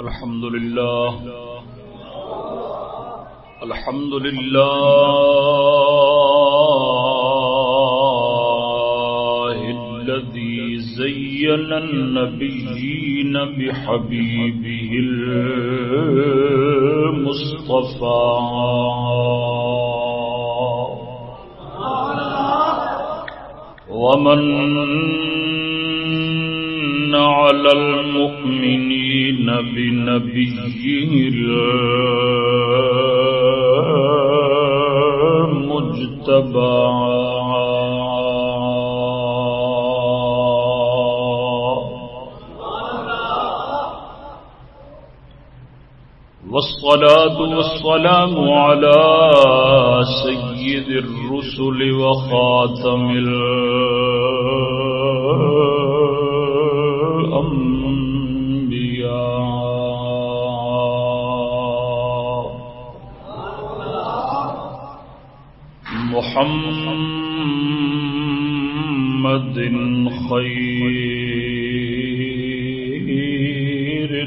الحمد لله الحمد لله الذي زين النبيين بحبيبه المصطفى. ومن على المؤمنين بنبيه المجتبى والصلاة والسلام على سيد الرسل وخاتم الأنبياء محمد خير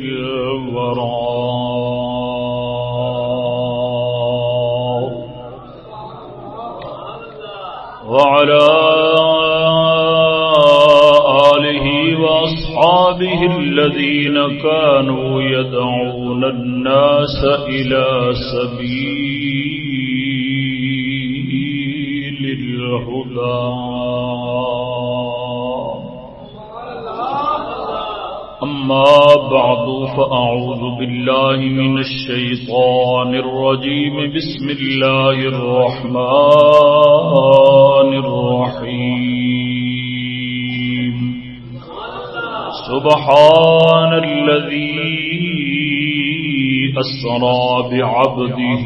الورى. وعلى آله وأصحابه الذين كانوا يدعون الناس إلى سبيل الهدى. أما بعد فأعوذ بالله من الشيطان الرجيم بسم الله الرحمن الرحيم. سبحان الذي أسرى بعبده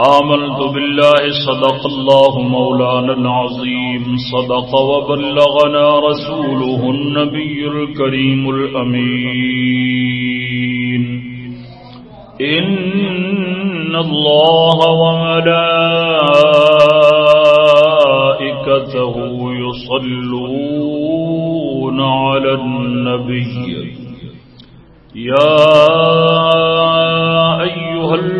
آمنت بالله صدق الله مولانا العظيم. صدق وبلغنا رسوله النبي الكريم الأمين. إن الله وملائكته يصلون على النبي. يا أيها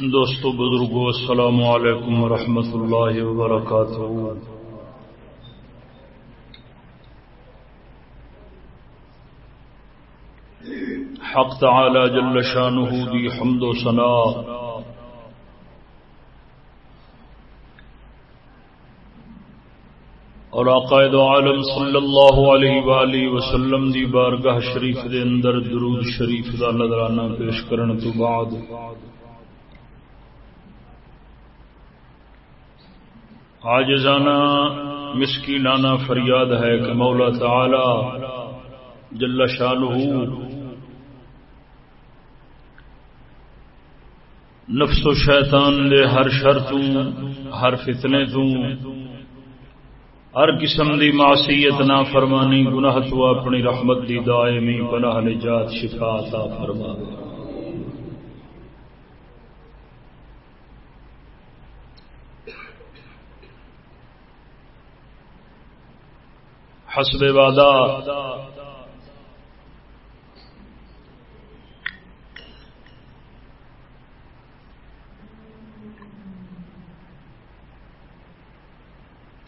دوستو، بزرگو، السلام علیکم ورحمۃ اللہ وبرکاتہ۔ حق تعالی جل شانہ دی حمد و ثنا۔ اور عقائد عالم صلی اللہ علیہ وآلہ وسلم دی بارگاہ شریف دے اندر درود شریف دا نظرانہ پیش کرن تو بعد آجزانہ مسکینانہ فریاد ہے کہ مولا تعالی جل شانہ نفس و شیطان دے ہر شر تو، ہر فتنے تو۔ ہر قسم دی معصیت نہ فرمانی گناہ تو اپنی رحمت دی دائمی پناہ نجات، شفا عطا فرما۔ حسب وعدہ۔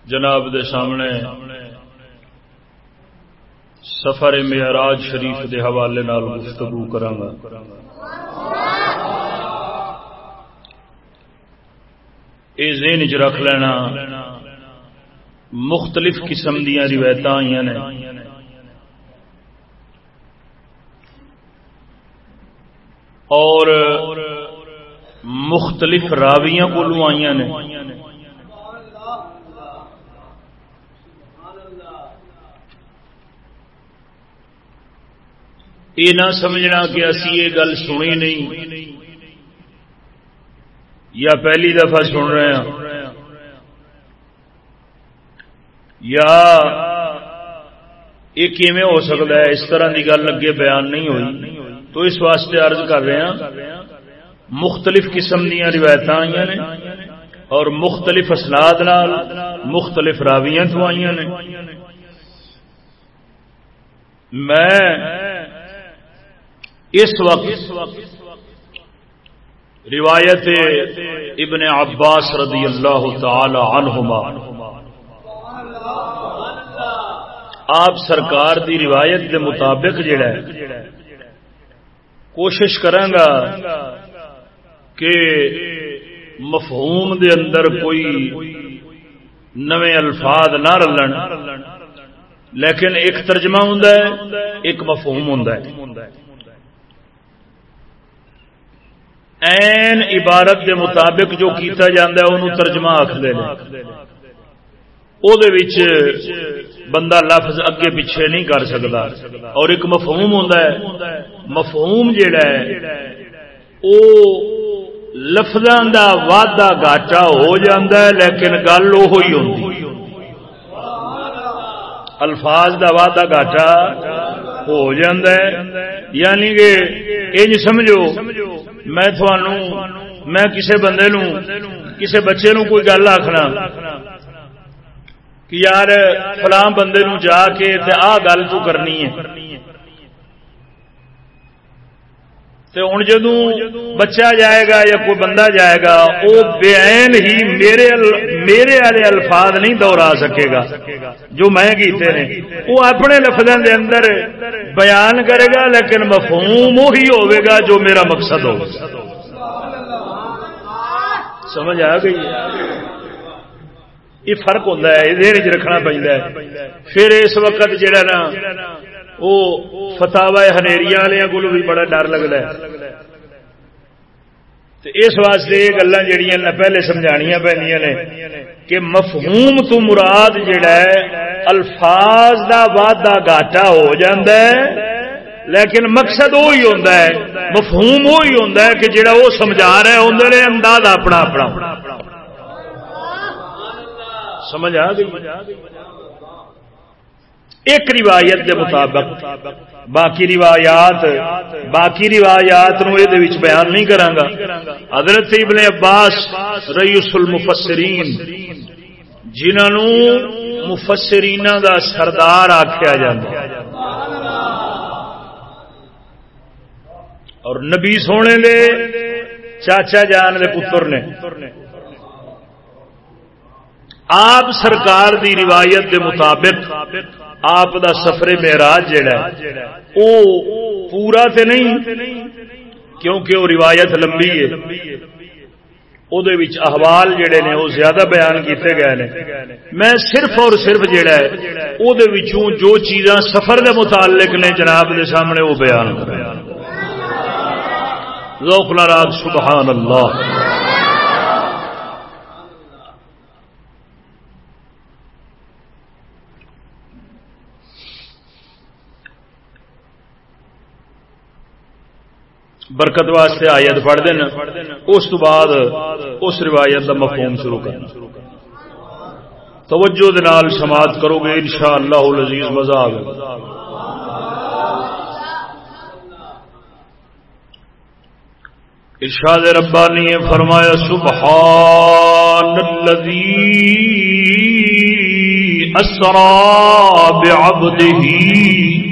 جناب دے سامنے سفر معراج شریف دے حوالے نال گفتگو کرانگا اے ذہن چ رکھ لینا مختلف قسم دیا روایت آئی نے۔ اور مختلف راویاں کو آئی نے۔ یہ نہ سمجھنا کہ اسی یہ گل سنی نہیں۔ یا پہلی دفعہ سن رہے ہیں یا یہ کیویں ہو سکتا ہے؟ اس طرح کی گل اگے بیان نہیں ہوئی۔ تو اس واسطے عرض کر رہے ہیں، مختلف قسم دیا روایت آئی نے اور مختلف اسناد مختلف راویاں تو آئی نے۔ میں اس وقت روایت ابن عباس رضی اللہ تعالی عنہما آپ سرکار دی روایت کے مطابق جڑا ہے، کوشش کرانگا کہ مفہوم دے اندر کوئی نوے الفاظ نہ رلن، لیکن ایک ترجمہ ہوں ایک مفہوم ہوں این عبارت دے مطابق جو کیتا جاندہ ہے انہوں ترجمہ آخ دے او دے وچ بندہ لفظ اگے پیچھے نہیں کر سکتا۔ اور ایک مفہوم ہوتا ہے، مفہوم جیڑا ہے، او لفظاں دا وعدہ گاٹا ہو جاندہ ہے، لیکن گل وہ ہی ہوندی۔ الفاظ دا وعدہ گاٹا ہو جاندہ ہے۔ یعنی کہ یہ سمجھو، میں تھانوں میں کسے بندے نو کسے بچے نو کوئی گل آخنا کہ یار فلاں بندے نو جا کے آ گل تو کرنی ہے ہوں جدو بچہ جائے گا یا کوئی بندہ جائے گا وہ بےن ہی میرے میرے والے الفاظ نہیں دوہرا سکے گا جو میں کیتے ہیں وہ اپنے لفظوں دے اندر بیان کرے گا لیکن مفہوم وہی ہوے گا جو میرا مقصد ہو سمجھ آ گئی یہ فرق ہوتا ہے، یہ رکھنا پہنتا ہے۔ پھر اس وقت جہا نا وہ فتاوا ہنیری والوں کو بھی بڑا ڈر لگتا ہے۔ اس واسطے یہ گلا جہیا پہلے سمجھانیا پہ کہ مفہوم تو مراد جڑا ہے، الفاظ دا وعدہ گاٹا ہو جاندہ ہے، لیکن مقصد وہی ہوتا ہے، مفہوم وہی ہوتا ہے کہ جڑا وہ سمجھا رہا ہے اندر انداز اپنا اپنا۔ سمجھ آ گئی؟ ایک روایت کے مطابق، باقی روایات باقی روایات نو یہ بیان نہیں کرانگا۔ حضرت ابن عباس ریس المفسرین جنہوں مفسرین دا سردار آخیا جا اور نبی سونے دے، چاچا جان دے پتر نے۔ آپ سرکار دی روایت دے مطابق آپ دا سفر معراج جڑا ہے، او پورا تے نہیں، کیونکہ وہ روایت لمبی ہے۔ احوال جڑے نے وہ زیادہ بیان کیتے گئے نے۔ میں صرف اور صرف جڑا ہے، او دے وچوں جو چیزاں سفر دے متعلق نے جناب دے سامنے وہ بیان کر ذوق ناراض، سبحان اللہ۔ برکت واسطے آیت پڑھ دینا اس تو بعد اس روایت کا مفہوم شروع کرنا توجہ دنال سماعت کرو گے انشاءاللہ العزیز مزہ آگے ارشاد ربانی نے فرمایا سبحان الذي اسرا بعبده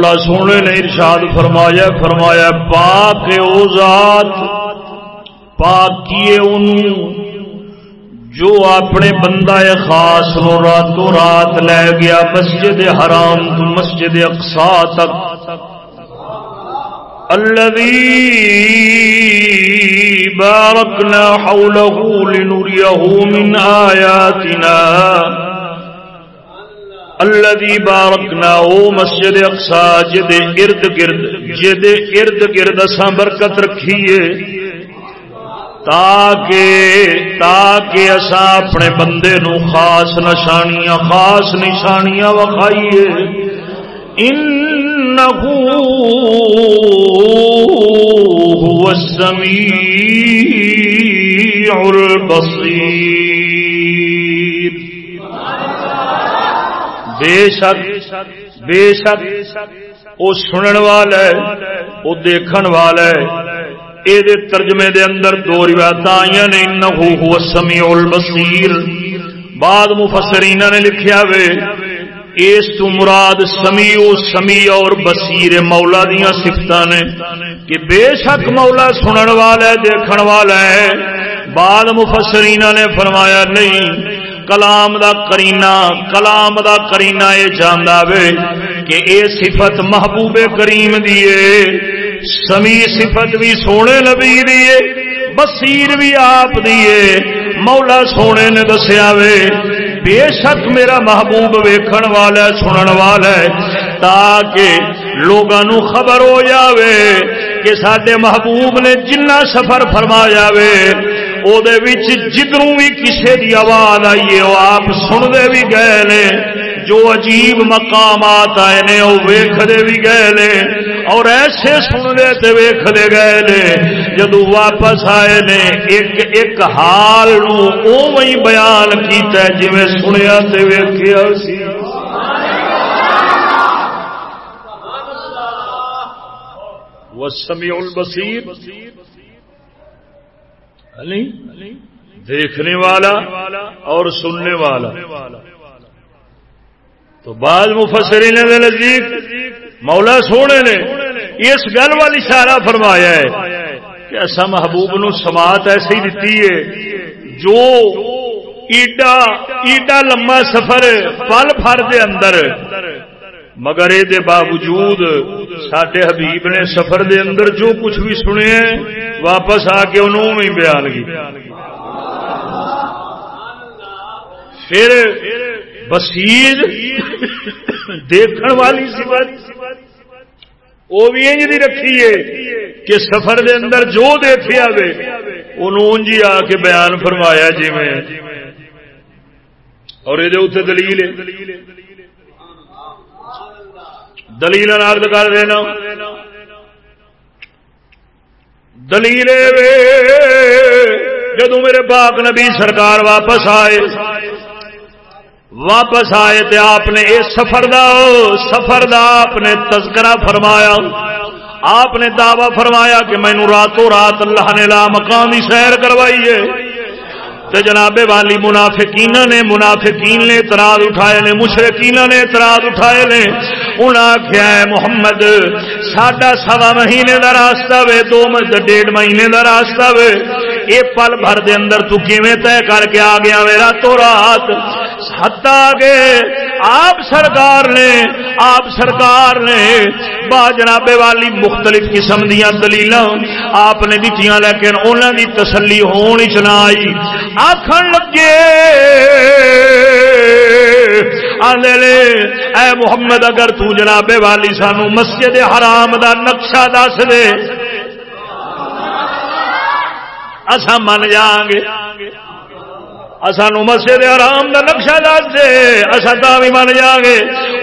مولا سونے نے ارشاد فرمایا فرمایا، پاک او ذات، پاک کیے ان جو اپنے بندہ خاص نو راتوں رات لے گیا مسجد حرام تو مسجد اقصا تک۔ الذي باركنا حوله لنريه من آياتنا الذي باركنا او مسجد اقصا جدے ارد گرد جدے ارد گرد اساں برکت رکھیے، تاکہ تاکہ اساں اپنے بندے نو خاص نشانیاں خاص نشانیاں وکھائیے۔ انه هو السميع البصير بے شک بے شک وہ سنن والا ہے وہ دیکھن والا ہے یہ ترجمے دے اندر دو روایت آئی نے انہو هو السمیع البصیر بعد مفسرین نے لکھیا وے اس تو مراد سمیع سمیع اور بصیر مولا دیاں صفتاں نے کہ بے شک مولا سنن والا ہے دیکھن والا ہے بعد مفسرین نے فرمایا نہیں کلام دا کرینا کلام دا کرینا یہ جانا وے کہ اے صفت محبوب کریم دیے سمی صفت بھی سونے نبی دیے بصیر بھی آپ دیے مولا سونے نے دسیا وے، بے شک میرا محبوب ویکھن والا سنن والا ہے۔ تاکہ لوگوں خبر ہو جاوے کہ سڈے محبوب نے جنہ سفر فرمایا وے جدروں بھی کسی کی آواز آئی ہے وہ آپ سنتے بھی گئے نے جو عجیب مقامات آئے نے وہ ویختے بھی گئے نے اور ایسے سنتے ویختے گئے نے جدو واپس آئے نے ایک ایک حال نو بیان کیتا ہے جی سنیا تے ویخیا سی والسميع البصير دیکھنے والا اور سننے والا۔ تو بعض مفسرین نے نزدیک مولا سونے نے اس گل والی اشارہ فرمایا ہے کہ ایسا محبوب نو سماعت ایسی دیتی ہے، جو ایڈا ایڈا لمبا سفر پل فر دے اندر مگر یہ باوجود سڈے حبیب نے سفر دے اندر جو کچھ بھی سنے واپس آ کے انہوں میں بیان کی۔ پھر بسیر دیکھن والی سفر وہ بھی انج رکھی ہے کہ سفر دے اندر جو دیکھا وے انہوں جی آ کے بیان فرمایا جی میں۔ اور یہ اتنے دلیل دلیل ارد کر دینا۔ دلیل جدو میرے پاک نبی سرکار واپس آئے واپس آئے تے آپ نے اس سفر دا سفر دا آپ نے تذکرہ فرمایا۔ آپ نے دعوی فرمایا کہ مینو راتوں رات اللہ نے لا مقامی سیر کروائی ہے۔ تو جناب والی منافقین نے منافقین نے اعتراض اٹھائے نے مشرقین نے اعتراض اٹھائے نے۔ انہاں آخیا ہے، محمد، ساڈا سوا مہینے دا راستہ وے، دو ڈیڑھ مہینے دا راستہ وے۔ اے پل بھر دے اندر تو کیویں طے کر کے آ گیا وے؟ راتوں رات ہتا گئے آپ سرکار نے، آپ سرکار نے با جناب والی مختلف قسم دیا دلیل آپ نے دیتی لیکن انہوں دی تسلی ہونی چنا آئی آخر لگے آدھے اے محمد اگر تو جناب والی سانو مسجد حرام دا نقشہ دس دے۔ اصا من جاؤں گے۔ سانو مسجد آرام کا نقشہ دس دے۔ اصا تا بھی من جا گے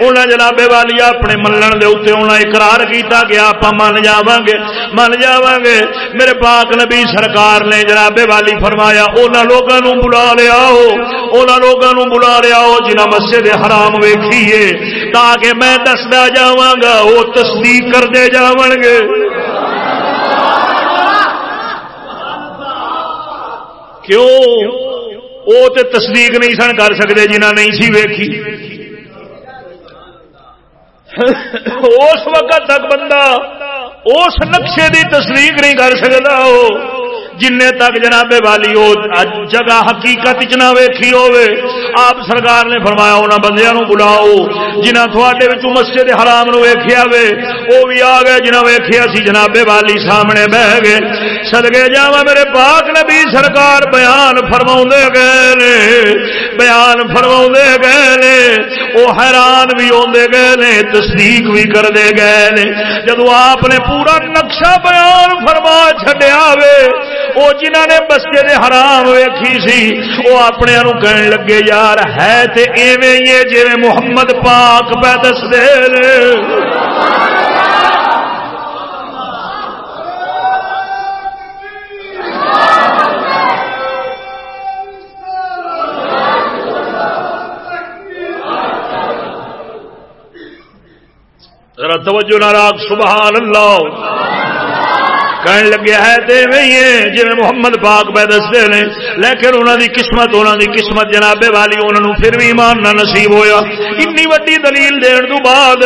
انہیں جنابے والی اپنے ملن دے اتنے انہیں اقرار کیتا کہ آپ من جا گے من جا گے میرے پاک نبی سرکار نے جنابے والی فرمایا انہوں لوگوں بلا لیا انہوں لوگوں بلا لیا جنہ مسجد حرام ویکھیے۔ تاکہ میں دستا جا گا وہ تصدیق کرتے جا گے کیوں؟ وہ تو تصدیق نہیں سن کر سکتے جنہ نہیں سی ویکھی اس وقت تک بندہ اس نقشے کی تصدیق نہیں کر سکتا وہ جن تک جناب والی ہو جگہ حقیقت چ نہ ویکھی ہوے آپ سرکار نے فرمایا انہوں بندیاں نو بلاؤ۔ جنہ تھوڑے مسجد حرام نو ویکھیا وے وہ بھی آ گئے جنہ ویکھیا سی جناب والی سامنے بہ گئے۔ سدگے جا میرے پاک نبی سرکار بیان فرما گئے نے، بیان فرما گئے نے۔ وہ حیران بھی آدھے گئے نے، تصدیق بھی کرتے گئے نے۔ جدو آپ نے پورا نقشہ بیان فرما چڈیا وے وہ جنہ نے مسجد حرام ویکھی سی وہ اپنے کہنے لگے، یار، ہے تے ایویں ہی جی محمد پاک پہ دس دے توجہ ناراض سبحان اللہ۔ کہن لگے، ہے تے ہے جی محمد پاک پہ دستے نے۔ لیکن انہوں دی قسمت انہوں دی قسمت جناب والی انہوں نے پھر بھی ایمان نہ نصیب ہویا۔ انی وڈی دلیل دین تو بعد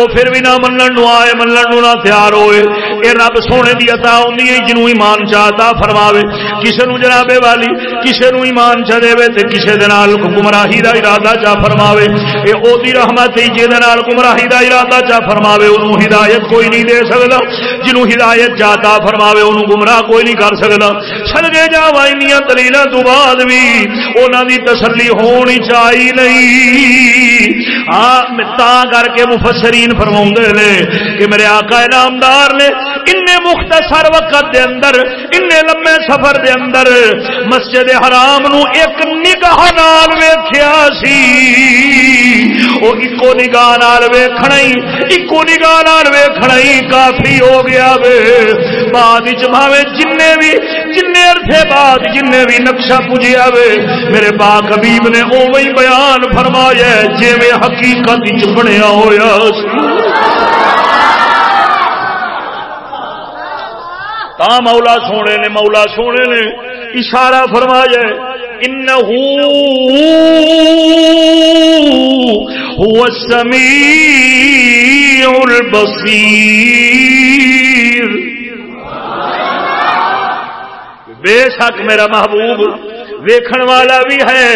وہ پھر بھی نہ منن نو آئے، منن نو نہ تیار ہوئے۔ اے رب سونے دی عطا ہوندی ہے، جنوں ایمان چاہتا فرماوے۔ کسے نو جناب والی، کسے نو ایمان چا دے تے کسے دے نال گمراہی دا ارادہ چا فرماوے۔ اے او دی رحمت ہے جے دے نال گمراہی دا ارادہ چا فرماوے، انہوں ہدایت کوئی نہیں دے سکدا۔ جنوں ہدایت چاہتا عطا فرماوے انہوں گمراہ کوئی نہیں کر سکتا سڑکے جا وائنیا دلیل تو بعد بھی انہوں دی تسلی ہونی چاہیے نہیں۔ تا کر کے مفسرین فرما نے کہ میرے آقا نامدار نے ان مختصر وقت دے اندر ان لمے سفر دے اندر مسجد حرام نو ایک نگاہ نال ویکھیا سی۔ او اکو نگاہ نال ویکھنا ہی، اکو نگاہ نال ویکھنا ہی کافی ہو گیا وے۔ بعد وچ بھاوے جن بھی جن عرصے بعد جن بھی نقشہ پوجیا وے۔ میرے پاک حبیب نے اوی بیان فرمایا جی میں حقیقت بنیا ہوا تا مولا سونے نے، مولا سونے نے اشارہ فرمایا انہو هو السمیع البصیر۔ بے شک میرا محبوب ویکھن والا بھی ہے،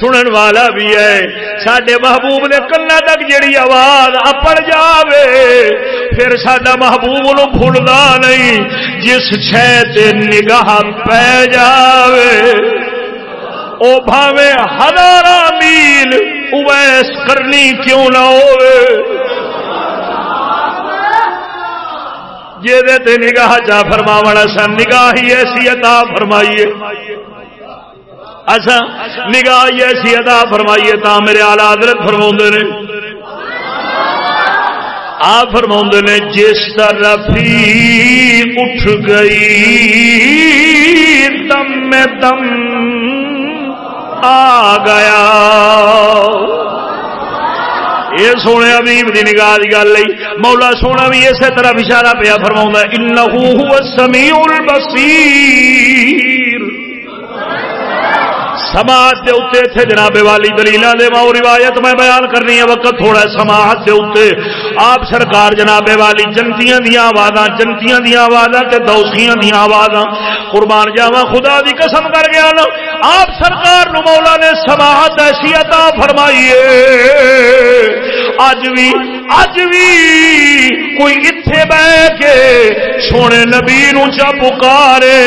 سنن والا بھی ہے۔ سڈے محبوب نے کلا تک جیڑی آواز اپڑ جاوے، پھر سڈا محبوب نو بھولتا نہیں، جس شہ نگاہ پہ جاوے۔ او بھاوے ہزار میل اویس کرنی کیوں نہ ہوئے جی نگاہ چا فرما سا نگاہ ہی ایسی عطا فرمائیے۔ اچھا نگاہ ایسی عطا فرمائیے تا میرے آلہ حضرت فرما نے۔ آپ فرما نے، جس طرف اٹھ گئی، دم میں دم آ گیا۔ یہ سونے ابیب کی نگاہ کی گل مولا سونا بھی اسی طرح اشارہ پیا فرما ان سمی البصیر۔ سماج کے اتنے اتنے جناب والی دلیل دے ماؤ روایت میں بیان کرنی ہے، وقت تھوڑا ہے سماج کے اتنے آپ سرکار جناب والی جنتیاں دیا آواز جنتیاں دیا آواز دوسیاں دیا آواز قربان جاوا خدا دی قسم کر گیا نا آپ سرکار نو مولا نے سماعت ایسی عطا فرمائیے اج بھی اج بھی کوئی اتے بہ کے سونے نبی نو چا پکارے۔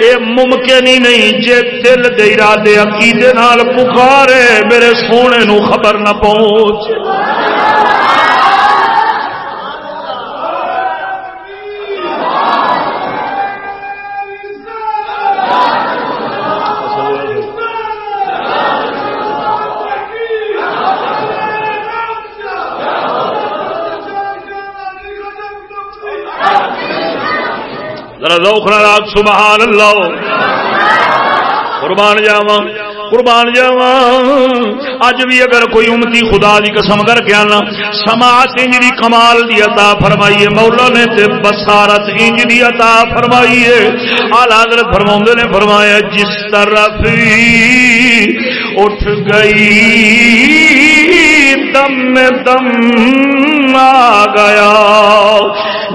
اے ممکن ہی نہیں جے دل دے ارادے عقیدے نال پکارے، میرے سونے نو خبر نہ پہنچ۔ سبحان اللہ قربان جاوا قربان جاوا اج بھی اگر کوئی امتی خدا دی قسم کر کے آنا، سماعت انج دی کمال دی عطا فرمائیے، مولا نے تے بصارت انج دی عطا فرمائیے. اعلی حضرت فرماوندے نے فرمایا، جس طرف اٹھ گئی، دم دم آ گیا۔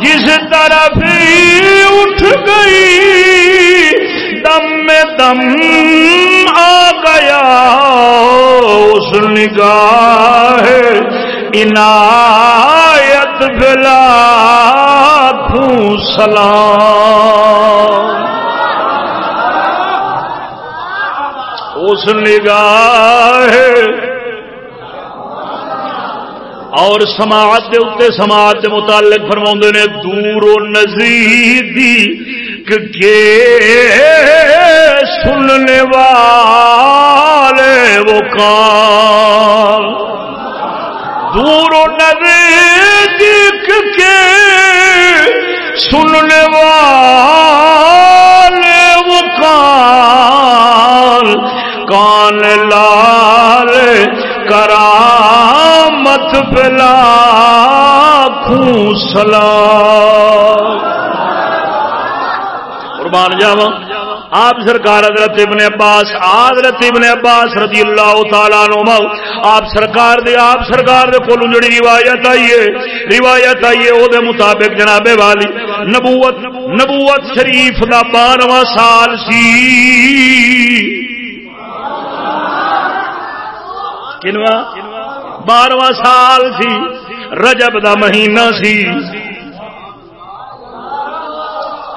جس طرف اٹھ گئی دم میں دم آ گیا اس نگاہ عنایت بلا سلام اس نگاہ اور سماعت دے اتنے سماعت دے متعلق فرما نے دور و نزدیک کے سننے والے وہ کام دور و نزدیک کے سننے والے وہ کان کان لال کرامت بلا سلام۔ قربان جاوا آپ سرکار حضرت ابن عباس حضرت ابن عباس رضی اللہ تعالیٰ عنہ آپ سرکار دے، آپ سرکار دے کولوں جڑی روایت آئی ہے، روایت آئی ہے، او دے مطابق جناب والی، نبوت نبوت شریف دا 12واں سال سی۔ کنواں بارواں سال سی رجب دا مہینہ سی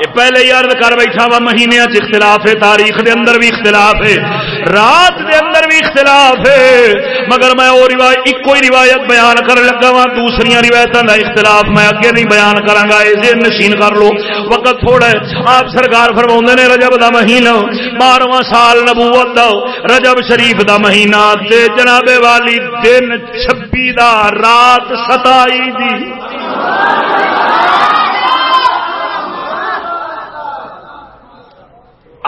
پہلے ہی عرض کر بیٹھا وا مہینے چ اختلاف ہے، تاریخ دے اندر بھی اختلاف ہے، رات دے اندر بھی اختلاف ہے۔ مگر میں وہ روایت، ایک کوئی روایت بیان کر لگا ہاں، وا دوسری روایتوں کا اختلاف میں اگے نہیں بیان کرا گا یہ نشین کر لو۔ وقت تھوڑا ہے، آپ سرکار فرما نے، رجب دا مہینہ، بارہواں سال نبوت دا، رجب شریف دا مہینہ تے جناب والی دن چھبی دا رات ستائی دی۔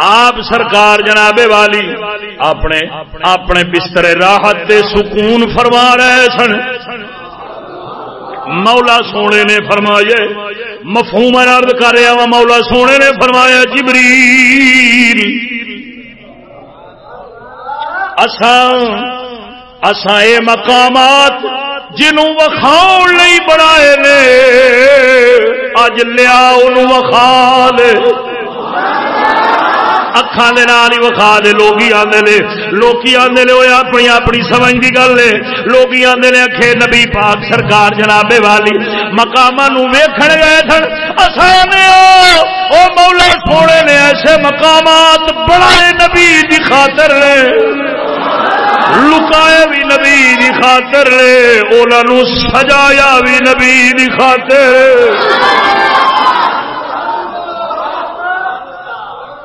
آپ سرکار جناب والی اپنے اپنے بستر راحت سکون فرما رہے سن۔ مولا سونے نے فرمایا مفہوم ارد کر رہا وا مولا سونے نے فرمایا، جبریل، اساں اے مقامات جنوں وکھاؤ نہیں بنائے نے، اج لیا ان وکھا لے۔ اکھان دے نال ہی وکھا دے لوگ آندے نے لوگ آندے نے وہ اپنی اپنی سمجھ دی گل ہے لوگ آندے نے اکھے نبی پاک سرکار جنابے والی مقام ویکھن گئے سن اسانے او مولا سونے نے ایسے مقامات بڑھائے نبی دی خاطر نے لکائے بھی نبی دی خاطر نے انہوں سجایا بھی نبی دی خاطر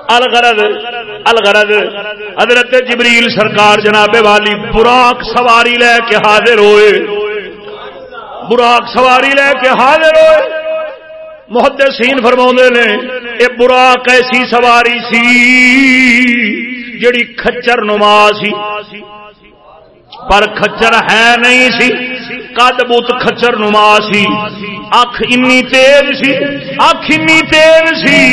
الغرض الغرض، حضرت جبریل سرکار جناب والی براق سواری لے کے حاضر ہوئے۔ براق سواری لے کے حاضر ہوئے۔ محدثین فرما نے یہ براق ایسی سواری سی جڑی کچر نما سی، پر کچر ہے نہیں سی۔ قد بت کچر نما سی۔ اکھ انی تیز سی اکھ انی تیز سی۔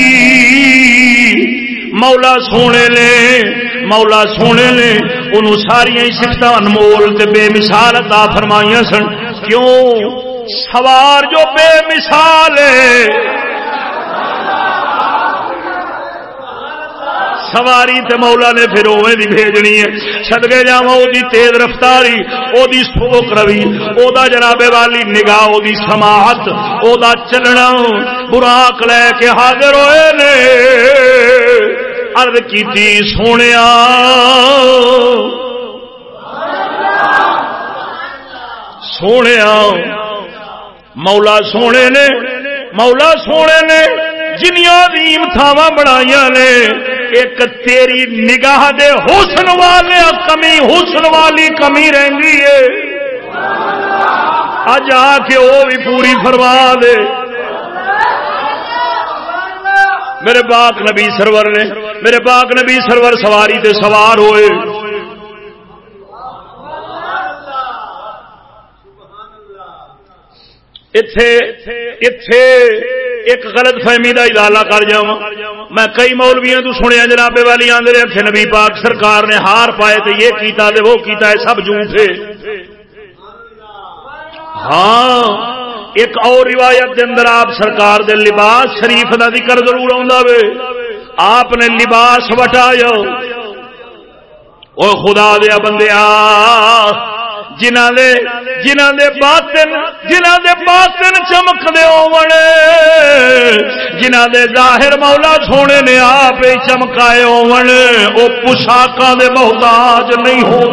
مولا سونے نے، مولا سونے نے انہوں ساریا سفت انمول تے بے مثال عطا فرمائیاں سن۔ کیوں؟ سوار جو بے مثال ہے۔ سواری تے مولا نے پھر اوے دی بھیجنی ہے۔ سدگے جاواں او دی تیز رفتاری او دی سوک روی او دا جناب والی نگاہ او دی سماعت او دا چلنا براق لے کے حاضر ہوئے نے۔ عرض کیتی، سونیا۔ سونے مولا سونے نے، مولا سونے نے جنیا دیم تھاوا بنایا نے۔ ایک تیری نگاہ دے حسن والے کمی حسن والی کمی رہی ہے۔ اج آ کے وہ بھی پوری فرما دے۔ میرے باغ نبی سرور نے، میرے باغ نبی سرور سواری تے سوار ہوئے۔ ایک غلط فہمی کا ادالا کر جا میں کئی مولویا تو سنیا جناب والی آدھے رکھے نبی پاک سرکار نے ہار پائے تو یہ کیتا دے وہ کیتا ہے، سب جھوٹ ہاں ایک اور روایت کے اندر آپ سرکار دے لباس شریف کا ذکر ضرور آ آپ نے لباس وٹایا۔ وہ خدا دیا بندے آ جنہ دے جنہ دے باطن جنہ دے باطن چمک دے ہونے جنہ دے ظاہر مولا سونے نے آپ چمکائے ہونے وہ پوشاکاں دے محتاج نہیں ہوں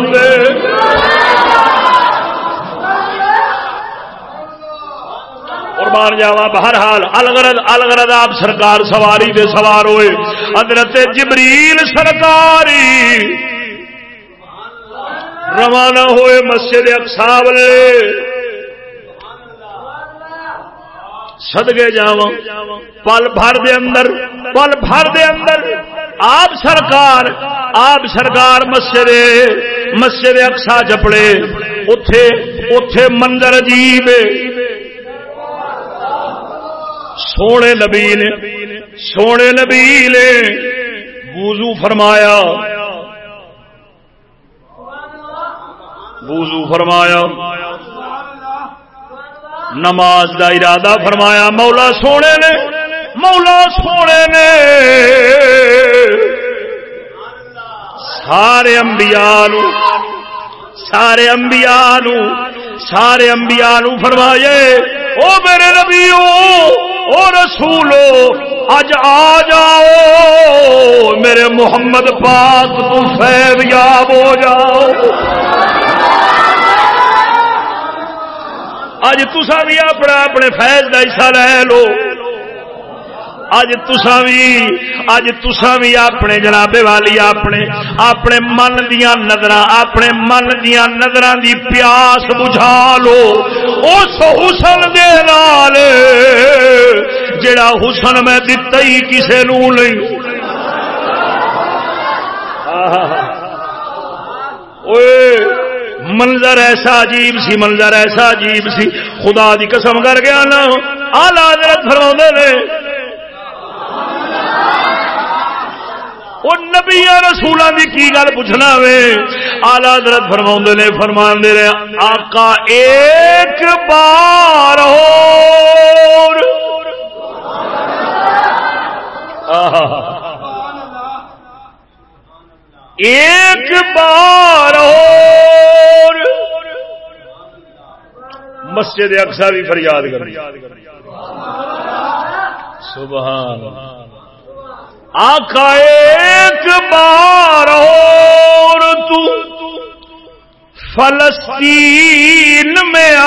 قربان جاوا بہرحال الگرد الگرد آپ سرکار سواری دے سوار ہوئے۔ حضرت جبریل سرکاری روانہ ہوئے مسجد اقسا سدگے جا پل بھر دے اندر، پل بھر دے اندر۔ آپ سرکار آپ سرکار مسجد مسجد اقسا چپڑے اتے اتے منظر عجیب۔ سونے نبی نے، سونے نبی نے بوزو فرمایا۔ بوزو فرمایا۔ نماز دا ارادہ فرمایا، مولا سونے نے، مولا سونے نے۔ سارے انبیاء نو، سارے انبیاء نو، سارے انبیاء نو فرمائے، او میرے نبی او رسولو، اج آ جاؤ، میرے محمد پاک تو فیض یاب ہو جاؤ۔ اج تسا بھی اپنا اپنے فیض کا حصہ لے لو۔ اج تسا بھی اج تسا بھی اپنے جنابے والی اپنے اپنے من دیا نظر اپنے من دیا نظر دی پیاس بجھا لو۔ اس حسن دے نال جڑا حسن میں دتا ہی کسے نو نہیں۔ اوئے۔ منظر ایسا عجیب سی، منظر ایسا عجیب سی۔ خدا دی قسم کر گیا نا آلہ حضرت فرما نے نبیا رسولوں کی کی گل پوچھنا وے؟ آلہ حضرت فرما نے فرما دے آقا ایک بار اور۔ ایک بار اور مسجد اقسا بھی فریاد کر سبحان آقا ایک بار اور تو فلسطین میں آ۔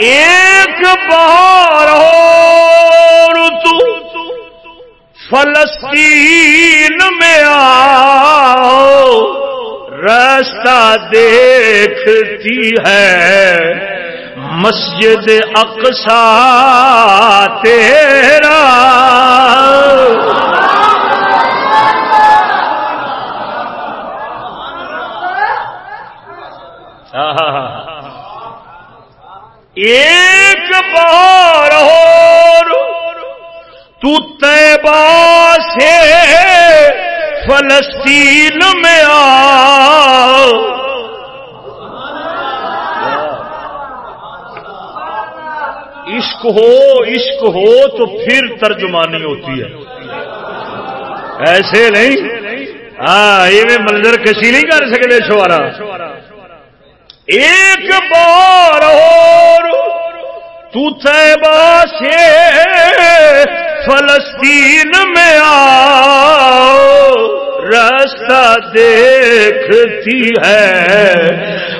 ایک بار اور تو فلسطین میں آؤ راستہ دیکھتی ہے۔ مسجد اقسا تیرا۔ ایک بار ہو تو تیبا سے فلسطین میں آ عشق ہو عشق ہو تو پھر ترجمانی ہوتی ہے۔ ایسے نہیں۔ ہاں یہ منظر کسی نہیں کر سکتے شوارا ایک بار اور تو تیبا سے فلسطین میں آ راستہ دیکھتی ہے۔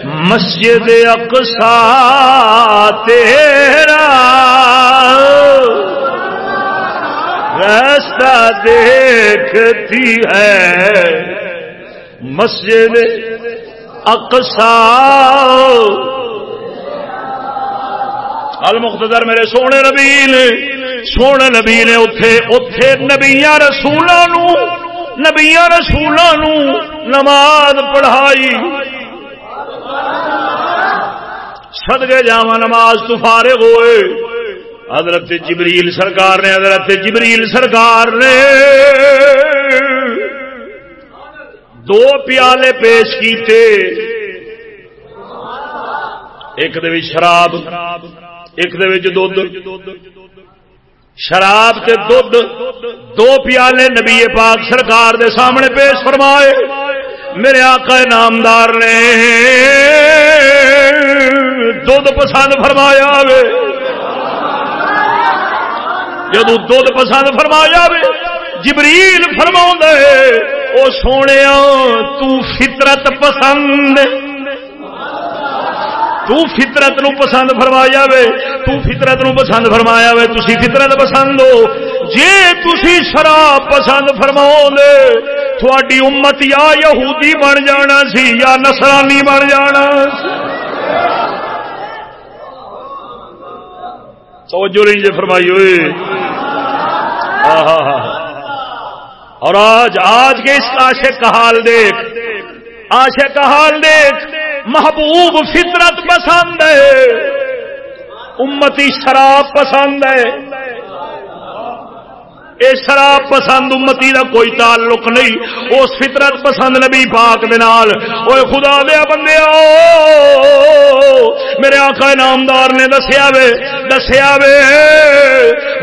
مسجد اقسا تیرا۔ راستہ دیکھتی ہے۔ مسجد اقسا المختر میرے سونے نبی نے سونے نبی نے اتے اتے نبیا رسولوں نبیا رسولوں نماز پڑھائی۔ سدگے جا نماز تو فارغ ہوئے۔ حضرت جبریل سرکار نے، حضرت جبریل سرکار نے دو پیالے پیش کیتے۔ ایک شراب، ایک شراب تے دودھ، دو پیالے نبی پاک سرکار دے سامنے پیش فرمائے۔ میرے آقا نامدار نے دودھ پسند فرمایا وے۔ جدو دودھ پسند فرمایا وے، جبریل فرما وہ سونے تو فطرت پسند۔ تو فطرت نو پسند فرمایا وے، تو فطرت نو پسند فرمایا وے، تسی فطرت پسند ہو۔ جے تسی شراب پسند فرماؤ تھوڑی امت یا یہودی بن جانا سی، یا نصرانی بن جانا توجہ نہیں جی فرمائی ہوئے۔ اور آج آج کے اس آشے کا حال دیکھ آشے کا حال دیکھ۔ محبوب فطرت پسند ہے امتی شراب پسند ہے۔ اے شراب پسند امتی دا کوئی تعلق نہیں، اس فطرت پسند نبی پاک نال۔ اوے خدا دیا بندے میرے آقا نامدار نے دسیا وے دسیا وے۔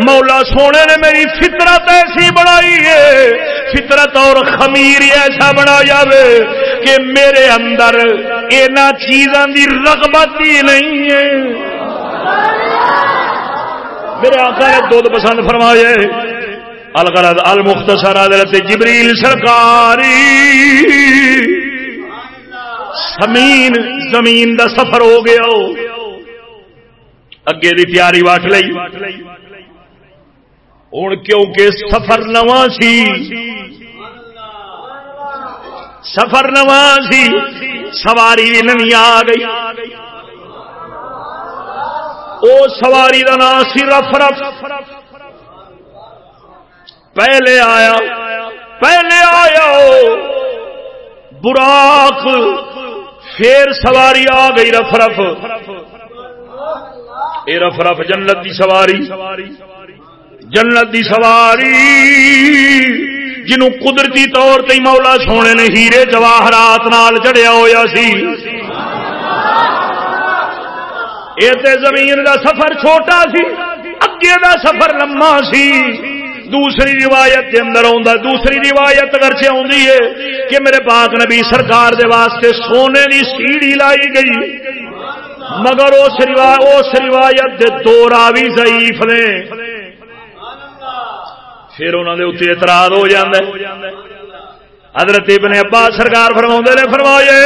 مولا سونے نے میری فطرت ایسی بنائی ہے۔ فطرت اور خمیر ایسا بنایا وے کہ میرے اندر اینا چیزاں دی رغبت ہی نہیں ہے۔ میرے آقا نے دودھ پسند فرمایا الغرض المختصر حضرت جبریل سرکاری. زمین زمین دا سفر ہو گیا اگے دی تیاری واٹ لئی. ہوں کیونکہ سفر نواں سی. سفر نواں سی. سواری بھی نوی آ گئی. او سواری کا نام سی رف رف. پہلے آیا پہلے آیا براق، پھر سواری آ گئی رف رف اے رف رف جنت دی سواری۔ جنت دی سواری۔ جنوں قدرتی طور تے مولا سونے نے ہیرے جواہرات نال جڑیا ہویا سی۔ اے تے زمین دا سفر چھوٹا سی، اگے دا سفر لمبا سی۔ دوسری روایت کے اندر آ دوسری روایت اگرچہ آدھی ہے کہ میرے پاک نبی سرکار دے واسطے سونے کی سیڑھی لائی گئی۔ مگر اس روایت دے دو راوی ضعیف نے۔ پھر انہوں نے اتنے اعتراض ہو جاتا حضرت ابن ابا سرکار فرما نے فرمائے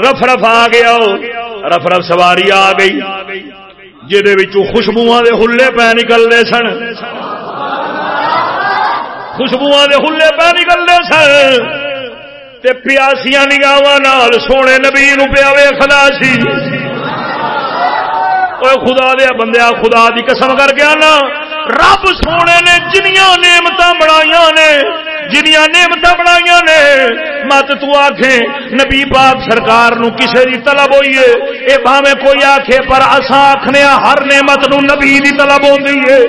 رف رف آ گیا رف رف سواری آ گئی۔ جہد خوشبو کے ہلے پہ نکلتے سن۔ خوشبو کے ہلے پہ نکلتے سن۔ پیاسیا نگاہ سونے نبی نو پیا خدا سی۔ خدا دیا بندیا خدا دی قسم کر گیا نا رب سونے نے جنیا نعمت بنایا نے۔ جنیا نعمت بنایا نے۔ مت تو آخے نبی پاک سرکار نو کسے دی طلب ہوئی ہے۔ اے بھاوے کوئی آخے پر اصا آخنے ہر نعمت نو نبی دی طلب ہوتی ہے۔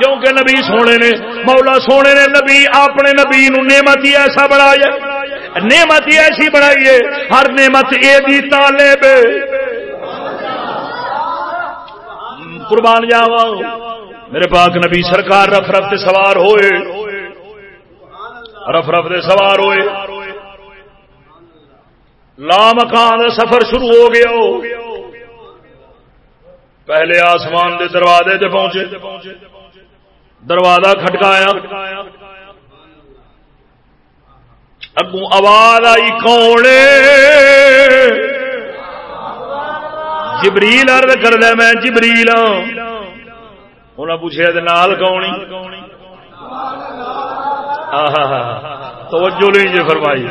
کیونکہ نبی سونے نے، مولا سونے نے نبی، اپنے نبی نو نعمت ہی ایسا بنایا نعمت ہی ایسی بنائی ہے۔ ہر نعمت اے دی طالب قربان جاوا میرے پاک نبی سرکار رف رف سوار ہوئے۔ رف رف سوار ہوئے۔ لا مکان سفر شروع ہو گیا پہلے آسمان دے دروازے تے پہنچے۔ دروازہ کھٹکایا۔ اگوں آواز آئی، کون جبریل ارد کر دیا میں جبریل ہاں۔ انہیں پوچھے نال کونی توجہ نہیں جی فرمائی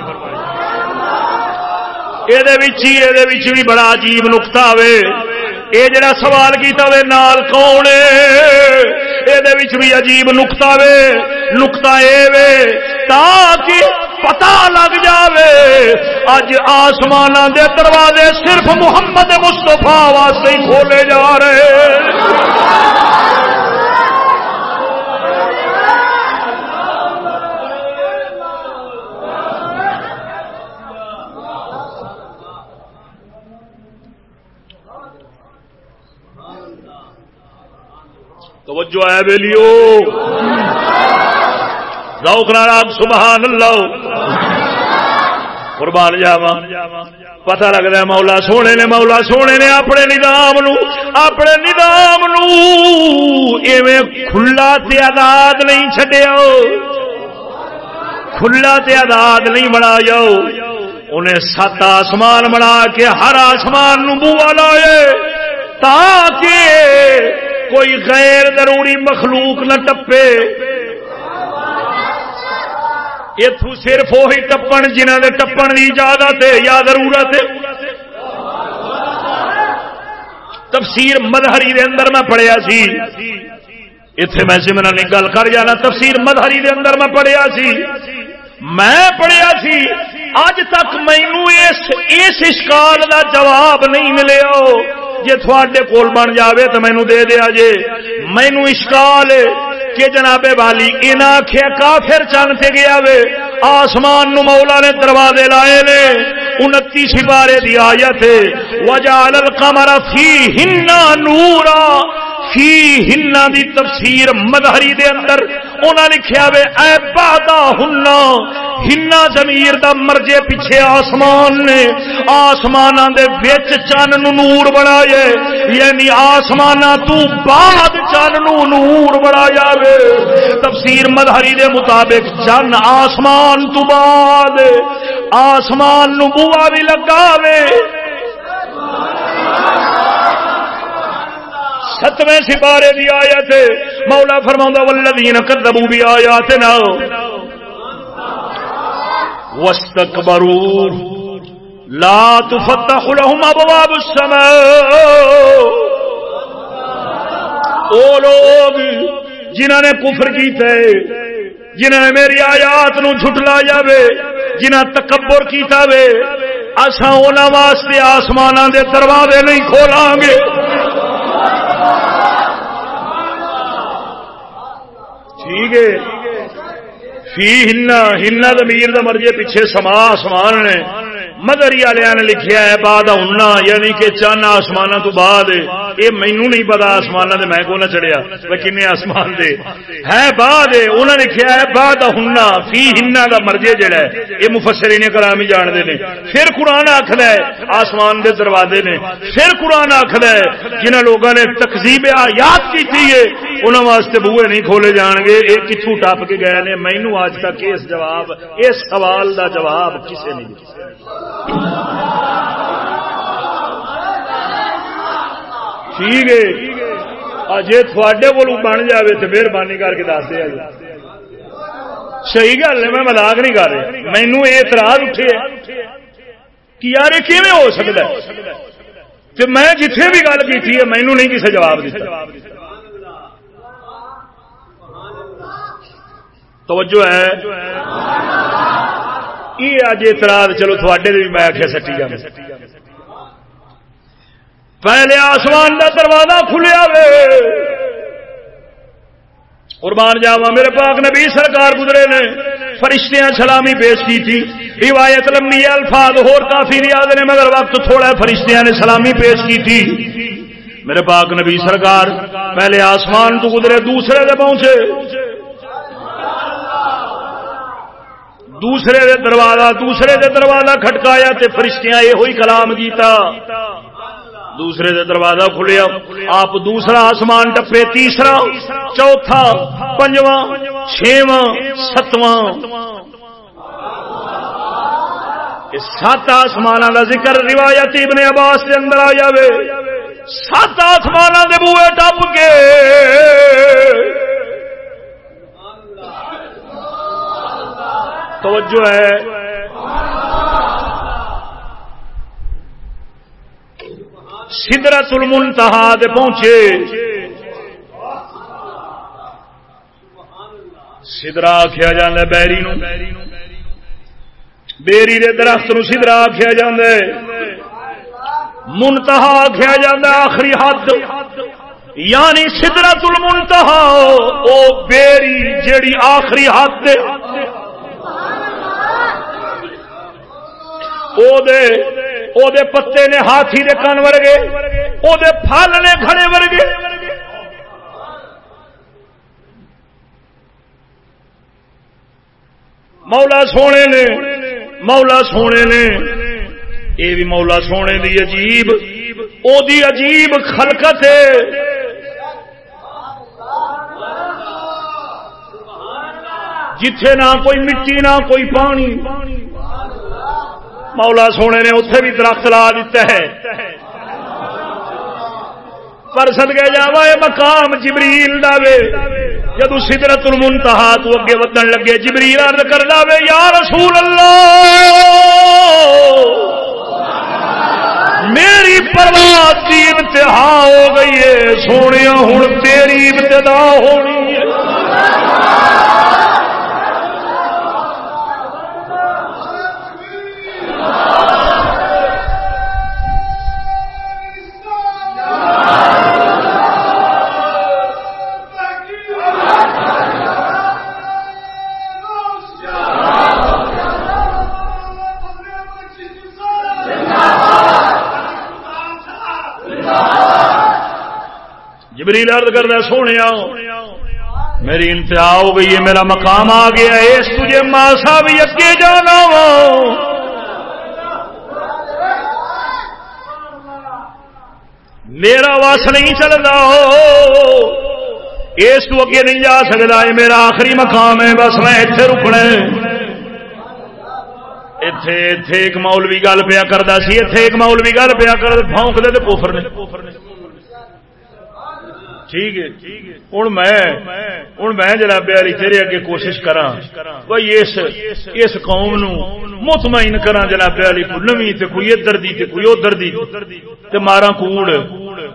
یہ بھی بڑا عجیب نقتا ہوے یہ جڑا سوال کیتا وے نال کون یہ بھی عجیب نقتا وے نقتا اے وے تاکہ پتا لگ جاوے اج آسمان دے دروازے صرف محمد مستفا واسطے کھولے جا رہے توجہ ہے بیلیو. سبحان اللہ. قربان جاوا پتا لگتا ہے مولا سونے نے، مولا سونے نے اپنے نظام نو، اپنے نظام نو. کھلا آزاد نہیں چڈیا کھلا آزاد نہیں بنا جاؤ انہیں سات آسمان بنا کے ہر آسمان نو بوا لائے، تاکہ کوئی غیر ضروری مخلوق نہ ٹپے۔ اتو صرف وہی ٹپن جنہ کے ٹپن کی اجازت ہے یا ضرورت ہے۔ تفسیر مدہری دے اندر میں پڑھیا سی۔ اتے میں سمنا نہیں گل کر جانا تفسیر مدہری دے اندر میں پڑھیا سی۔ میں پڑھیا سی اج تک مینو اس اس اشکال دا جواب نہیں ملے جی تھوڑے کول بن جاوے تو مینو دے دیا جے۔ مینو اشکال کہ جناب والی ان آخیا کافر چن سے گیا وے۔ آسمان نو مولا نے دروازے لائے نے۔ انتی سپارے دی آیت وجال القمر فی ہنا نورا۔ فی ہنا دی تفسیر مدہری دے اندر انہاں لکھیا وے، اے بادا ہنا ہنا زمیر دا مرجے پیچھے آسمان نے۔ آسماناں دے وچ چن نو نور بنایا۔ یعنی آسماناں تو بعد چن نو نور بنایا وے۔ تفسیر مدہری دے مطابق چن آسمان تو بعد آسمان نو بوا بھی لگا وے ستویں سپارے دی آیت مولا فرما ولدین کدبو بھی آیات نہ واستكبروا لا تفتح لهم ابواب السماء۔ او لوگ جنہوں نے کفر کیتا ہے جنہوں نے میری آیات نو جھٹلا جاوے جنہ تکبر کیتا وے، اساں انہاں واسطے آسماناں دے دروازے نہیں کھولاں گے ٹھیک ہے۔ فی ہنا ہنا زمیر دا مرجے پیچھے سما سمان نے۔ مدری والے نے لکھیا ہے، بعد ہننا یعنی کہ چند آسمان تو بعد۔ یہ مینو نہیں پتا آسمان دے، میں کو نہ چڑھیا؟ کن آسمان دے۔ ہے، بعد انہوں نے لکھیا ہے، بعد ہننا فی ہنا دا مرجے جڑا ہے۔ یہ مفسر نے کلام ہی جانتے ہیں۔ پھر قرآن آخر ہے، آسمان دے دروازے نے۔ پھر قرآن آخر ہے جنہوں لوگوں نے تقزیب آیات کی تھی انہوں واسطے بوئے نہیں کھولے جان گے۔ یہ کتوں ٹپ کے گئے نے؟ مینو اج تک اس جواب، اس سوال دا جواب کسے نہیں ٹھیک ہے۔ جی تھوڑے کو بن جائے تو مہربانی کر کے دس دیا صحیح گل ہے، میں مزاق نہیں کر رہا۔ مینو اعتراض اٹھے کہ یار یہ کیون ہو سکتا ہے؟ میں جتنے بھی گل کی مینو نہیں کسی جواب دیتا۔ توجہ ہے۔ یہ اج اعتراض چلو تھوڑے بھی میں آخیا سٹی جا پہلے آسمان کا دروازہ کھلیا وے۔ قربان جاوا میرے پاک نبی سرکار گزرے نے، فرشتیاں سلامی پیش کی تھی۔ روایت لمبی الفاظ ہور کافی ریاض نے، مگر وقت تھوڑا فرشتیاں نے سلامی پیش کی تھی۔ میرے پاک نبی سرکار، پہلے آسمان تو گزرے، دوسرے دے پہنچے۔ دوسرے دے دروازہ، دوسرے دے دروازہ کھٹکایا تے فرشتیاں یہ ہوئی کلام کیتا۔ دوسرے دے دروازہ کھلیا، آپ دوسرا آسمان ٹپے، تیسرا، چوتھا، پنجواں چھواں ستواں۔ سات آسمان کا ذکر روایت ابن عباس کے اندر آ جائے سات آسمان کے بوے ٹپ کے۔ توجہ ہے۔ سدرت المنتہا دے پہنچے۔ سدرا آخیا جا بیری نو۔ بیری دے درخت نو سدرا آخیا جا منتہا آخیا جا آخری حد۔ یعنی سدرت المنتہا، او بیری جیڑی آخری حد۔ او دے او دے پتے نے ہاتھی دے کن ورگے او دے پھل نے کھڑے ورگے مولا سونے نے مولا سونے نے یہ بھی مولا سونے دی عجیب او دی عجیب خلقت ہے جتھے نہ کوئی مٹی نہ کوئی پانی مولا سونے نے اتے بھی درخت لا دیتا ہے پر سد گئے جا مقام جبریل دے جدو سدرت المنتہا تو اگے ودن لگے، جبریل ارد کر دے یا رسول اللہ، میری پرواز کی انتہا ہو گئی ہے۔ سونے ہوں تیری ابتدا ہونی ہے۔ عرض کرنا سونے میری انتہا ہو گئی ہے، میرا مقام آ گیا ہے۔ اس تجھے ماسا بھی اگے جانا وا۔ میرا واس نہیں چلتا۔ اس تو اگے نہیں جا سکتا۔ یہ میرا آخری مقام ہے۔ بس میں اتے رکنا اتے اتے ایک مولوی گل پیا کرتا سی۔ اتے ایک مولوی گل پیا کر فونک دے پوفر نے۔ ٹھیک ہے۔ ہوں میں ہوں میں جناب علی تیرے اگے کوشش کرا بھائی اس اس قوم نو مطمئن کرا جناب علی کو نوی تے کوئی ادھر دی تے کوئی ادھر دی تے مارا کوڑ۔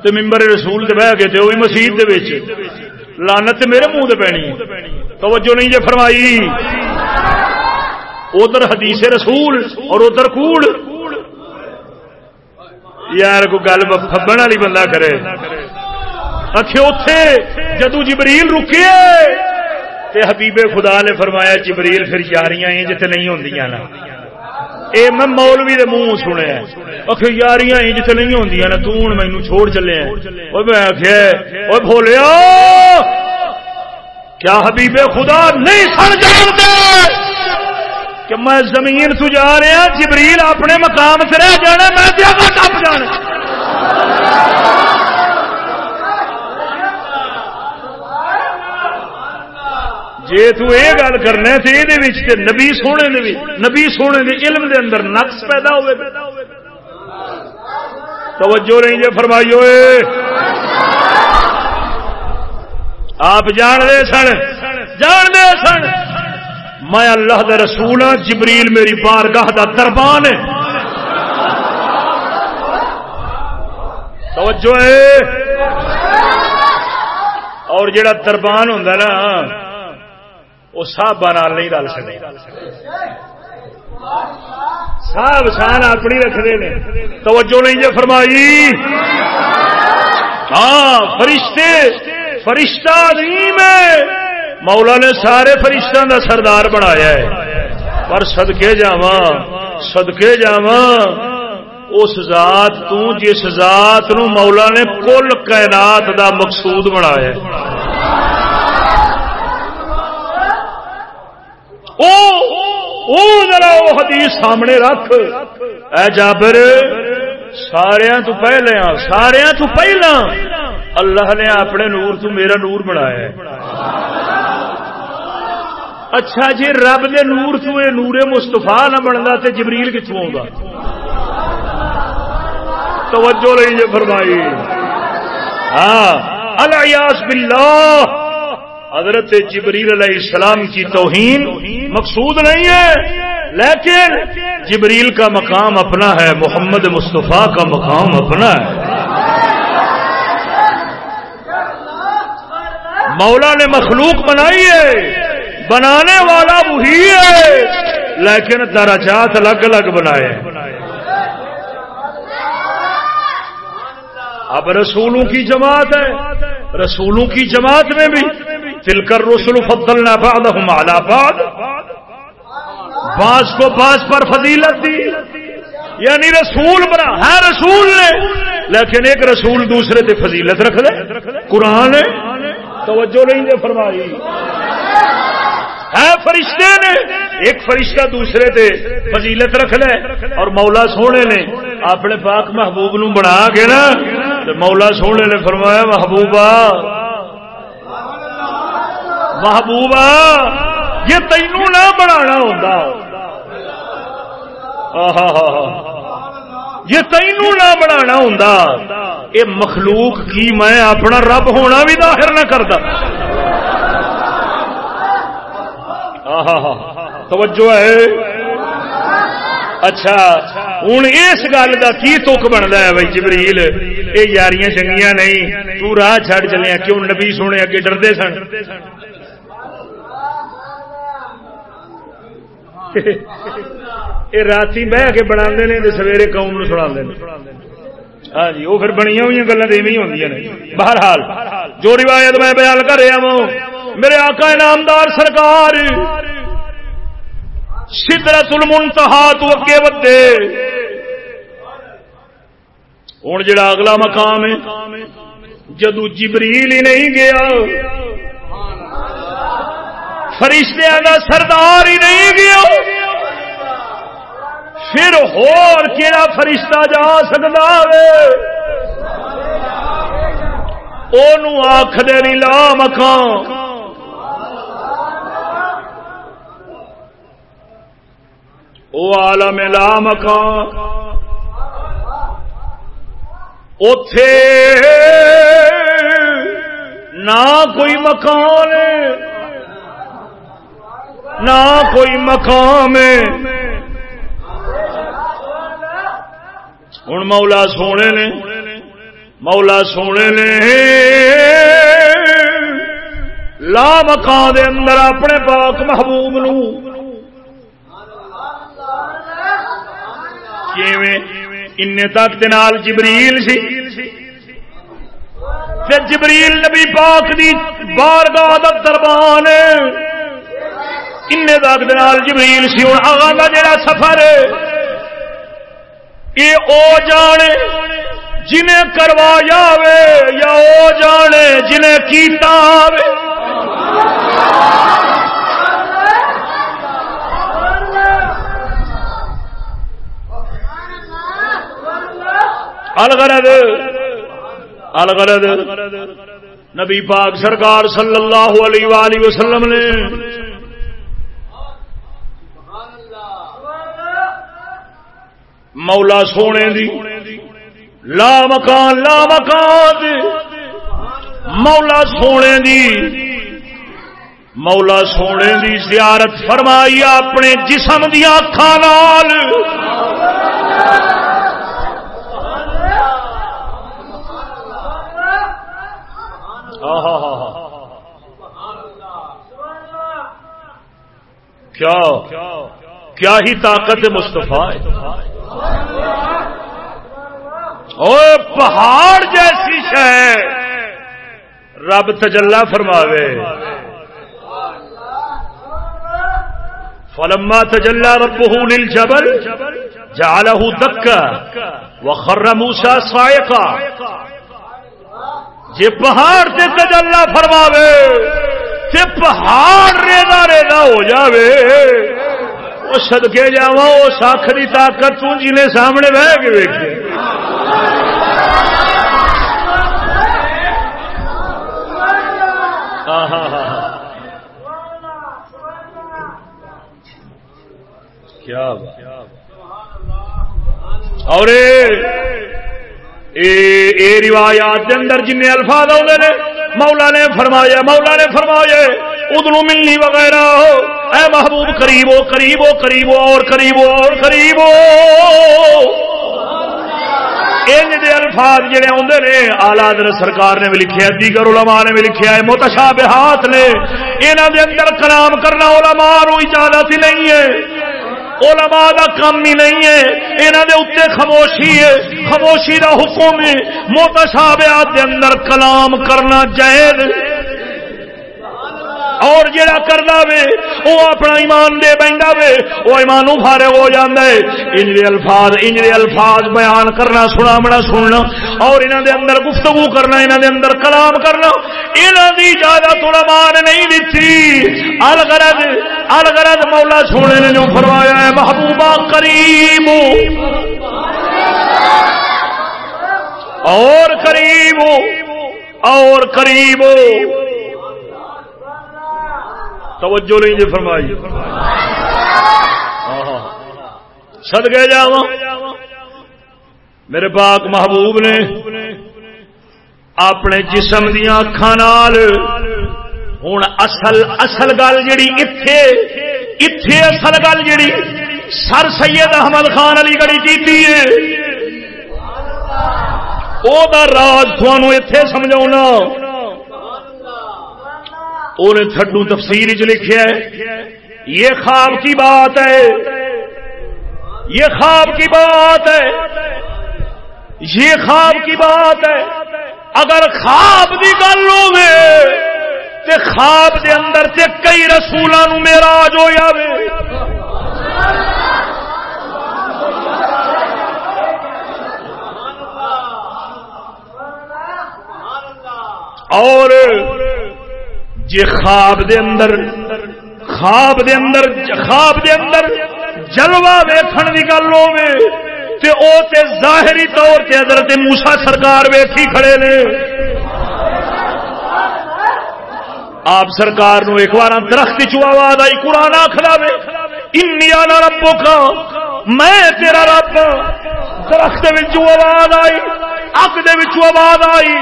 تے ممبر رسول تے بہ کے تے وہی مسجد دے وچ۔ لعنت میرے منہ تے پینی۔ توجہ نہیں جے فرمائی۔ ادھر حدیث رسول اور ادھر کوڑ۔ یار کو گل فبن والی بندہ کرے۔ اکھے اتے جدو جبریل رکے تے حبیب خدا نے فرمایا جبریل پھر یاریاں جتنے نہیں ہوندیاں نا۔ اے میں مولوی دے منہ سنیا اکھے یاریاں جتنے نہیں ہوندیاں نا تو ہن مینوں چھوڑ چلے ہیں۔ او میں آکھیا او بھولیا، کیا حبیب خدا نہیں سن جانتے کہ میں زمین تو جا رہا ہاں، جبریل اپنے مقام سے رہ جانا میں ٹپ جانا جی تے گل کرنا تو یہ نبی سونے دے نبی سونے دے علم دے اندر نقص پیدا ہوئے توجہ نہیں جی فرمائی ہوئے آپ جان دے سن۔ جان دے سن۔ میں اللہ دے رسول ہاں جبریل میری بارگاہ دا دربان ہے۔ توجہ ہے۔ اور جڑا دربان ہوں نا وہ صاحب نہیں رل سکے صاحب شان اپنی رکھتے ہیں توجہ نہیں جی فرمائی؟ ہاں فرشتے، فرشتہ نہیں میں مولا نے سارے فرشتوں کا سردار بنایا ہے۔ پر سدکے جاوا سدکے جاوا اس ذات تو، جس ذات نو مولا نے کل کائنات دا مقصود بنایا ہے۔ ذرا وہ حدیث سامنے رکھ۔ اے جابر سارا تو پہلے سارا تو پہلا۔ اللہ نے اپنے نور تو میرا نور بنایا اچھا جی رب دے نور تو یہ نور مستفا نہ بنتا تو جبریل کتوں آ توجہ نہیں جی فرمائی۔ ہاں الیاس باللہ۔ حضرت جبریل علیہ السلام کی توہین مقصود نہیں ہے، لیکن جبریل کا مقام اپنا ہے، محمد مصطفیٰ کا مقام اپنا ہے۔ مولا نے مخلوق بنائی ہے، بنانے والا وہی ہے، لیکن درجات الگ الگ بنائے۔ اب رسولوں کی جماعت ہے، رسولوں کی جماعت میں بھی تل کر رسول فضل نباد بعد باس کو باس پر فضیلت دی. یعنی رسول بنا. ہے رسول نے. لیکن ایک رسول دوسرے سے فضیلت رکھ دے. قرآن توجہ نہیں دے فرمائی. ہے فرشتے نے. ایک فرشتہ دوسرے تے فضیلت رکھ لے. اور مولا سونے نے اپنے پاک محبوب نو بنا کے نا مولا سونے نے فرمایا، محبوبہ محبوبہ، یہ تینوں نہ بنا ہوتا یہ تینوں نہ بنا ہوں یہ مخلوق کی میں اپنا رب ہونا بھی ظاہر نہ کرتا توجہ ہے۔ اچھا ہوں اس گل کا کی تک بنتا ہے بھائی جبریل؟ یہ یاریاں چنگیاں نہیں، تو راہ چڑ چلے کیوں نبی سونے اگے ڈردے سن؟ یہ رات بہ کے بنا سویرے قوم نو سنا ہاں جی وہ پھر بنیا ہوئی گلیں تو ایویں ہوں بہرحال، جو روایت میں بیان کر رہا ہوں، میرے آقا انعامدار سرکار سدرت المنتہا تو اگے ودے۔ ہوں جڑا اگلا مقام ہے جدو جبریل ہی نہیں گیا فرشتہ کا سردار ہی نہیں گیا۔ پھر ہور کہڑا فرشتہ جا سکتا ہے آخ دے لا مکان وہ عالم لا مکان اتے نہ کوئی مکان نہ کوئی مقام ہوں مولا سونے نے، مولا سونے نے لا مکان دے اندر اپنے پاک محبوب نو۔ ان تک نال جبریل سی۔ جبریل نبی پاک دی بارگاہ دا دربان ان تک جبریل سی ہوں آگا کا جڑا سفر یہ او جانے جنہیں کروایا یا او جانے جنہیں کیتا آوے۔ الغرض الغرض، نبی پاک سرکار صلی اللہ علیہ وآلہ وسلم نے مولا سونے دی۔ لا مکان لا مکان۔ مولا سونے دی۔ مولا سونے دی زیارت فرمائی اپنے جسم دیا کھانال کیا؟ کیا ہی طاقت مستفا اور پہاڑ جیسی شہ رب تجلا فرماوے۔ فلما تجلى ربه للجبل، جعله دكا وخر موسى صاعقا جی پہاڑ سے تجلا فرماوے، تے پہاڑ ریدا ریدا ہو جاوے۔ وہ سدکے جا وہ سکھ کی طاقت توں جی سامنے بہ کے ویکے ہاں ہاں ہاں کیا اور اے روایات کے اندر جن الفاظ آتے نے، مولا نے فرمایا، مولا نے فرمایا، ادنو ملنی وغیرہ۔ ہو اے محبوب قریب ہو قریب ہو قریب ہو اور قریب ہو اور قریب ہو انج دے الفاظ جڑے آدھے نے، آلہ سرکار نے بھی لکھے دیگر علماء نے بھی لکھے ہے متشابہات نے۔ انہوں دے اندر کلام کرنا علماء نو اجازت ہی نہیں ہے۔ علماء دا کام ہی نہیں ہے۔ انہوں دے اتنے خاموشی ہے، خاموشی دا حکم ہے۔ موتشابہات دے اندر کلام کرنا جائز۔ اور جڑا کردا وے وہ اپنا ایمان دے بیندا وے وہ ایمان فارغ ہو جاندا ہے۔ انجے الفاظ انجے الفاظ بیان کرنا سنا بڑا سننا، اور انہاں دے اندر گفتگو کرنا، انہاں دے اندر کلام کرنا، انہاں دی اجازت علماء نے نہیں دتی۔ الغرض الغرض مولا سونے نے جو فرمایا ہے، محبوبہ کریم۔ اور قریب اور قریب توجہ نہیں جی فرمائی۔ سد گئے جا میرے پاک محبوب نے اپنے جسم دیا اکھان ہوں اصل اصل گل جڑی اتے اتے اصل گل جڑی سر سید احمد خان علی گڑی کی راج تھانوں اتے سمجھا انہیں تھڈو تفسیر چ لکھا ہے، یہ خواب کی بات ہے۔ یہ خواب کی بات ہے۔ یہ خواب کی بات ہے۔ اگر خواب کی گل تے خواب دے اندر تے کئی رسولوں میرا ہو جائے اور جی خواب دے اندر، خواب دے اندر، خواب دے اندر جلوا ویکھن کی گل ہوے تے او تے ظاہری طور تے حضرت موسی سرکار ویکھی کھڑے نے۔ آپ سرکار نو ایک بار درخت چو آواز آئی، قرآن آخلا وے انیا ربو کا میں تیرا رب ہاں۔ درخت آواز آئی اگ دے آواز آئی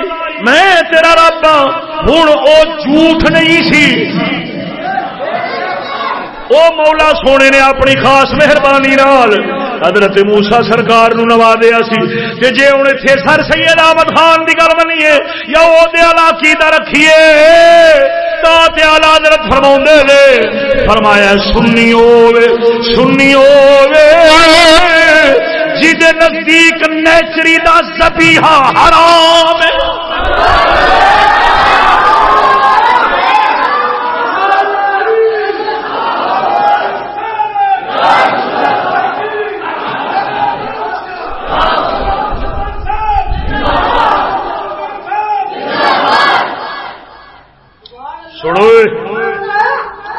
میں تیرا رب ہوں او جھوٹ نہیں سی او مولا سونے نے اپنی خاص مہربانی نال حضرت موسا سرکار نو نوا دیا سی کہ جے ہوں اتنے سر سید احمد خان کی گل بنیے یا وہ علاقہ رکھیے تا آلہ حضرت فرما دے فرمایا سنی ہوے سنی ہوے جی نزدیک نیچری دا زبیحہ حرام سنو۔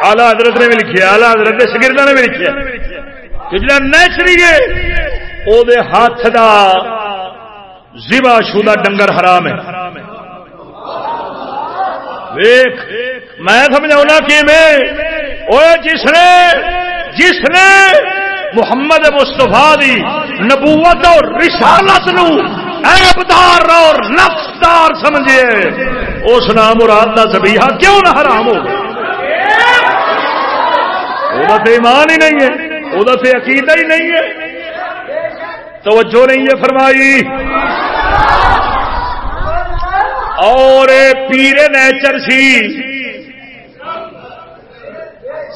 آلہ حضرت نے بھی لکھا آلہ حضرت کے شگردہ نے بھی لکھا کہ جڑا نیچری ہے او دے ہاتھ دا زبا شدہ ڈنگر حرام ہے۔ ویخ میں سمجھا کہ میں جس نے جس نے محمد مستفا دی نبوت اور رسالت نو ایبدار اور نفسدار سمجھے اس نام مراد کا زبیحہ کیوں نہ حرام ہو؟ وہ ایمان ہی نہیں ہے وہ عقیدہ ہی نہیں ہے۔ توجہ نہیں ہے فرمائی۔ اور پیر نیچر سی۔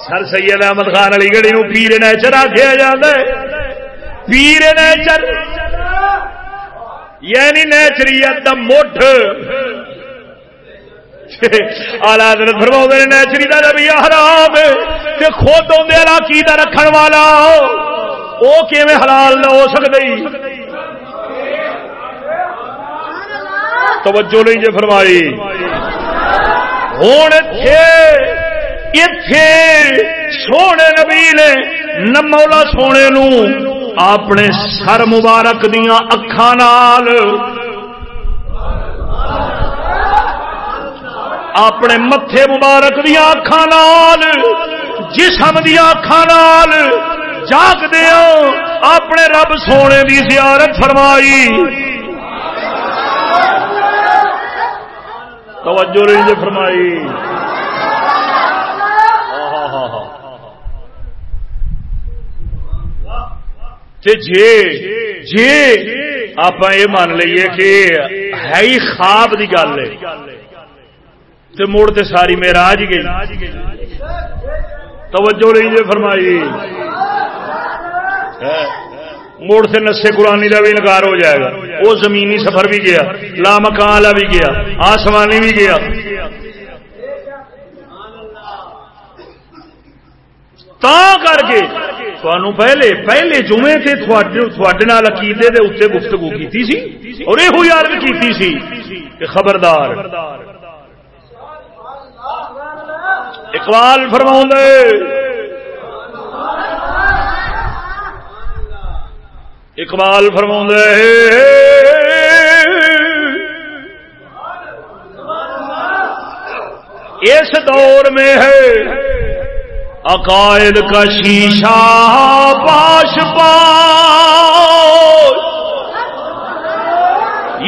سر سید احمد خان علی گڑھی نو پیر نیچر آخیا جا پیر نیچر۔ یعنی نیچریت کا مٹھ۔ آلہ فرما نیچری کا بھی حرام تے خود آدھے رکھن والا۔ وہ کیون حلال نہ ہو سکتی توجہ نہیں جی فرمائی۔ ہوں اتے سونے نبی نے نمولا سونے نو اپنے سر مبارک دیا اکھان اپنے متے مبارک دیا اکھان جسم دیا اکھان جاگ دیا اپنے رب سونے دی زیارت فرمائی توجہ رہی فرمائی جی جی آپ یہ مان لیے کہ ہے ہی خواب کی گل ہے تو مڑ تے ساری میرا آج گئی توجہ نہیں جی فرمائی موڑ سے نسے قرآنی کا بھی انکار ہو جائے گا۔ وہ زمینی سفر بھی گیا لا مکان والا بھی گیا، آسمانی بھی گیا۔ تا کر کے پہلے پہلے جمعے سے عقیدے دے اتنے گفتگو کی اور یہ عرض کی کہ خبردار۔ اقبال فرما اقبال فرما اس دور میں ہے، عقائد کا شیشہ پاش پاش۔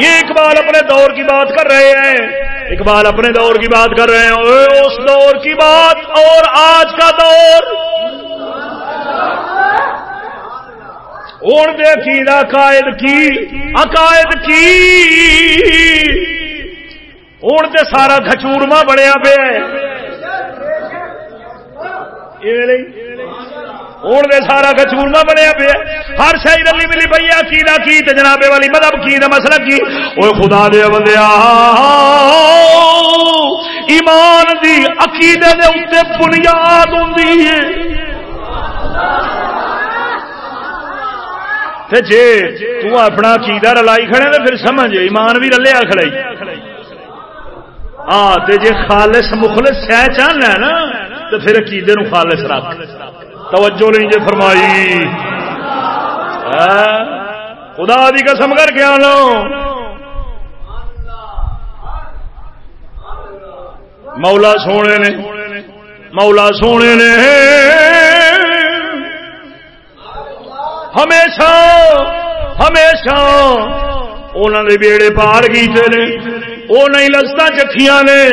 یہ اقبال اپنے دور کی بات کر رہے ہیں۔ اقبال اپنے دور کی بات کر رہے ہیں۔ اس دور کی بات اور آج کا دور۔ اور دیکھی عقائد کی؟ عقائد کی؟ اور دے سارا کچورما بڑیا پہ ہوں دے سارا کچورما بنیا پیا ہر شاہی رلی ملی پی ہے، کی کی جنابے والی مدب کی دا مسئلہ کی۔ وہ خدا دے بندیا ایمان دی عقیدے دے اتنے بنیاد ہوں جی تو اپنا عقیدہ رلائی کھڑے تو پھر سمجھ ایمان بھی رلیا کھڑائی ہاں جی خالص مخلص سہ چاہنا نا تو پھر عقیدے نو خالص رکھ۔ توجہ نہیں جی فرمائی۔ خدا دی قسم کر کے آنا۔ مولا سونے نے، مولا سونے نے۔ ہمیشہ ہمیشہ انہوں نے بیڑے پار کیتے نے وہ نہیں لستا چکھیاں نے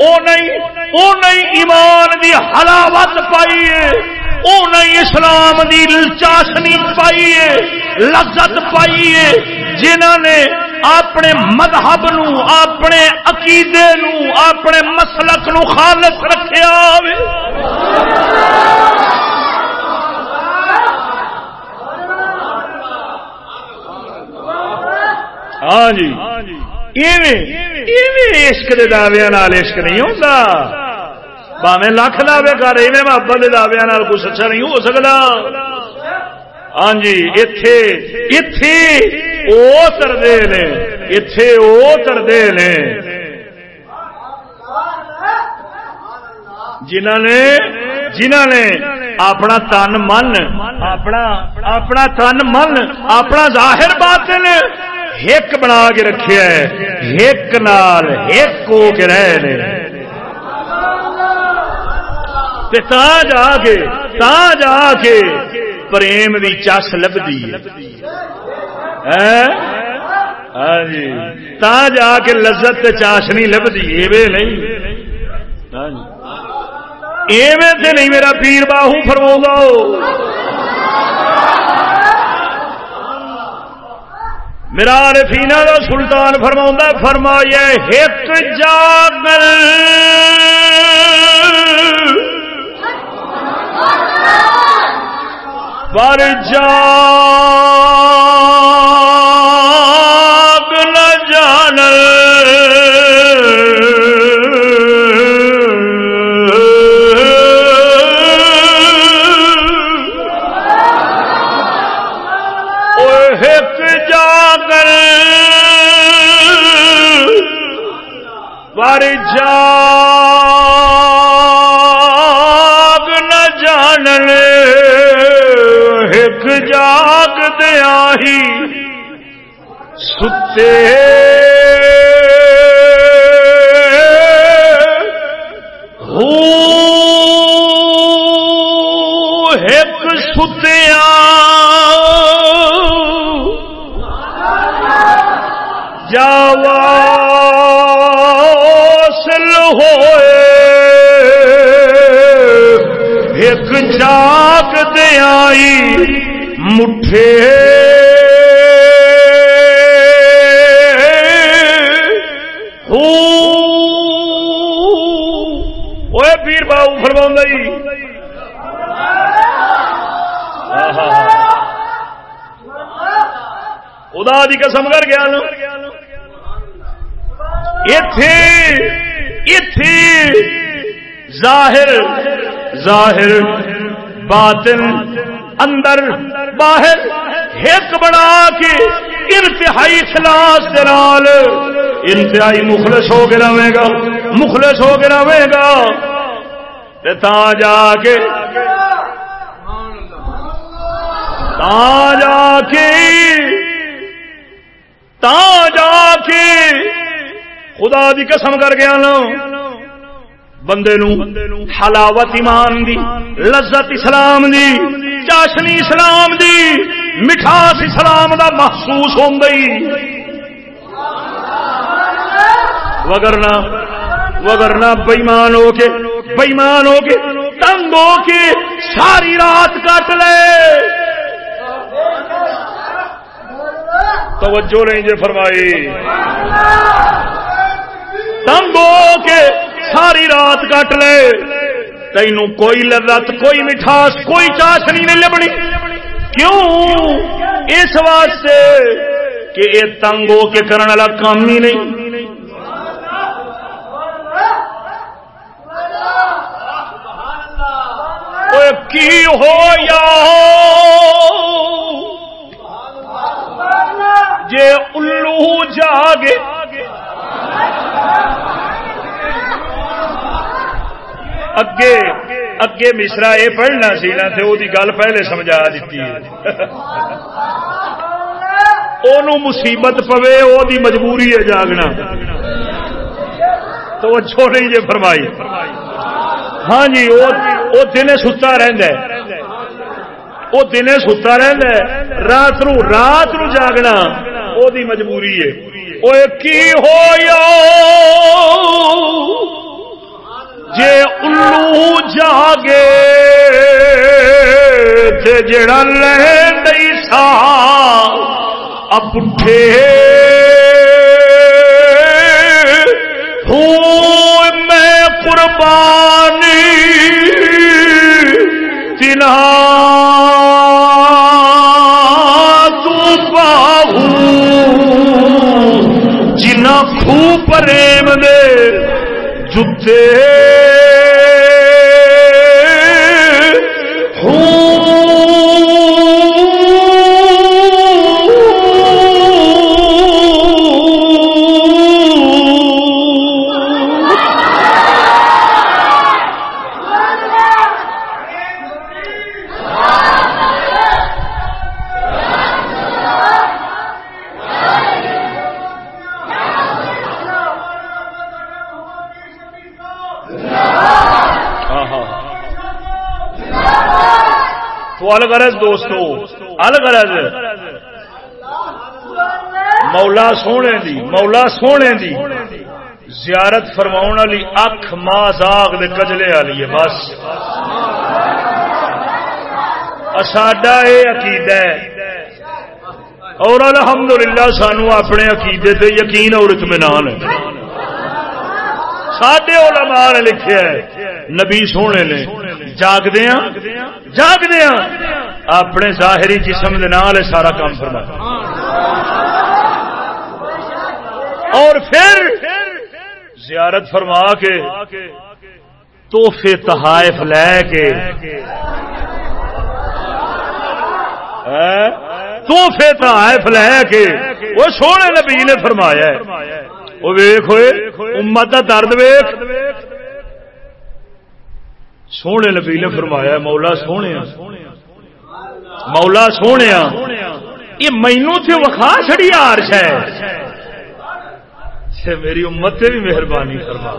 وہ نہیں وہ نہیں ایمان دی حلاوت پائی نہیں اسلام دی چاشنی پائی ہے، لذت پائی ہے۔ جنہوں نے اپنے مذہب نو، اپنے عقیدے نو، اپنے مسلک نو خالص رکھیا ہاں جی عشق دے دعوے عشق نہیں ہوتا باوے لکھ دعوے کر ایویں محبت کے دعوے کچھ اچھا نہیں ہو سکتا ہاں جی اتے اتے وہ ترتے نے اتے وہ ترتے نے جنہ نے جنہ نے اپنا تن من اپنا اپنا تن من اپنا ظاہر باطن ایک بنا کے رکھے ایک نال ایک ہو کے رہے تا جا کے، تا جا کے پریم دی چس لبھی ہاں جی۔ تا جا کے لذت چاشنی لبھی ایویں نہیں۔ ہاں جی۔ ایویں سے نہیں، میرا پیر باہو فرما میرا رفینا دا سلطان فرما فرمایا ایک جاگر پر جا۔ ستے ایک ستیا جاواسل ہوئے۔ ایک جاگ دیا مٹھے خدا دی قسم کر گیا ظاہر ظاہر، باطن، اندر، باہر۔ ایک بڑا کے انتہائی خلاص دلال انتہائی مخلص ہو کے رہے گا۔ مخلص ہو کے رہے گا۔ تا جا کے، تا جا کے تا جا کے خدا دی قسم کر گیا لو بندے نو حلاوت ایمان دی لذت اسلام دی چاشنی اسلام دی مٹھاس اسلام دا محسوس ہوں وگرنا وگرنا بےمان ہو کے بےمان ہو کے تنگ ہو کے ساری رات کٹ لے توجہ نہیں جی فرمائی۔ تنگ ہو کے ساری رات کٹ لے۔ تین کوئی لذت، کوئی مٹھاس، کوئی چاشنی نہیں لبنی۔ کیوں؟ اس واسطے کہ یہ تنگ ہو کے کرنے والا کام ہی نہیں۔ کی ہو یا ہو جے الو جاگے۔ اگے اگے مشرا یہ پڑھنا سی نا تو وہ گل پہلے سمجھا دیتی ہے۔ مصیبت پوے وہ مجبوری ہے جاگنا۔ تو وہ چھوٹی جی فرمائی۔ ہاں جی وہ دن ستا رہتا ہے۔ وہ دن ستا رہتا ہے۔ رات نو رات نو جاگنا۔ وہ مجبوری ہے۔ وہ کی ہو یا جے الو جاگے تے جڑا لے نہیں سا اپٹھے ہوں میں قربانی جنا پریم دے جتے الغرض دوستو الغرض مولا سونے دی، مولا سونے دی۔ زیارت فرما والی اکھ ماں زاغ دے کجلے والی ہے، بس۔ ساڈا یہ عقید ہے۔ اور الحمدللہ سانو اپنے عقیدے تے یقین اور اطمینان ہے۔ سڈے علماء نے لکھے نبی سونے نے جاگدیا ہاں؟ جاگدیا ہاں؟ اپنے ظاہری جسم دے نال سارا کام فرما اور پھر زیارت فرما کے توحفے تحائف لے کے توحفے تحائف لے کے وہ سونے نبی نے فرمایا وہ ویخ ہوئے، امت کا درد ویخ سونے نبی نے فرمایا، مولا سونے مولا سونے یہ مینو تھے وکھا چڑی آرش ہے۔ میری امت سے بھی مہربانی فرما۔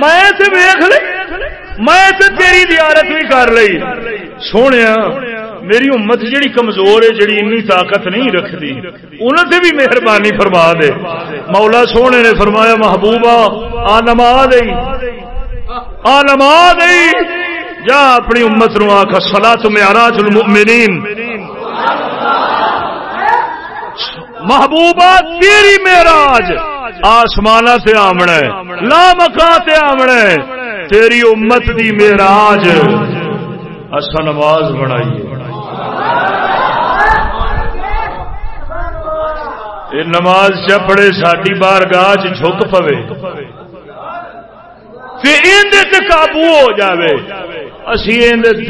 میں ویخ لی میں تیری زیارت بھی کر لی سونے میری امت جڑی کمزور ہے جڑی انی طاقت نہیں رکھتی انہوں سے بھی مہربانی فرما دے۔ مولا سونے نے فرمایا، محبوبہ، آ نما دئی آ نما دئی جا اپنی امت نو آخ سلا تم آراج المؤمنین۔ محبوبہ، تیری میراج آسمان سے آمنا لا مکان سے آمنا تیری امت دی میراج اصا نماز بنائیے۔ نماز چپڑے ساری بار گاہ چک پوے۔ قابو ہو جاوے۔ اسی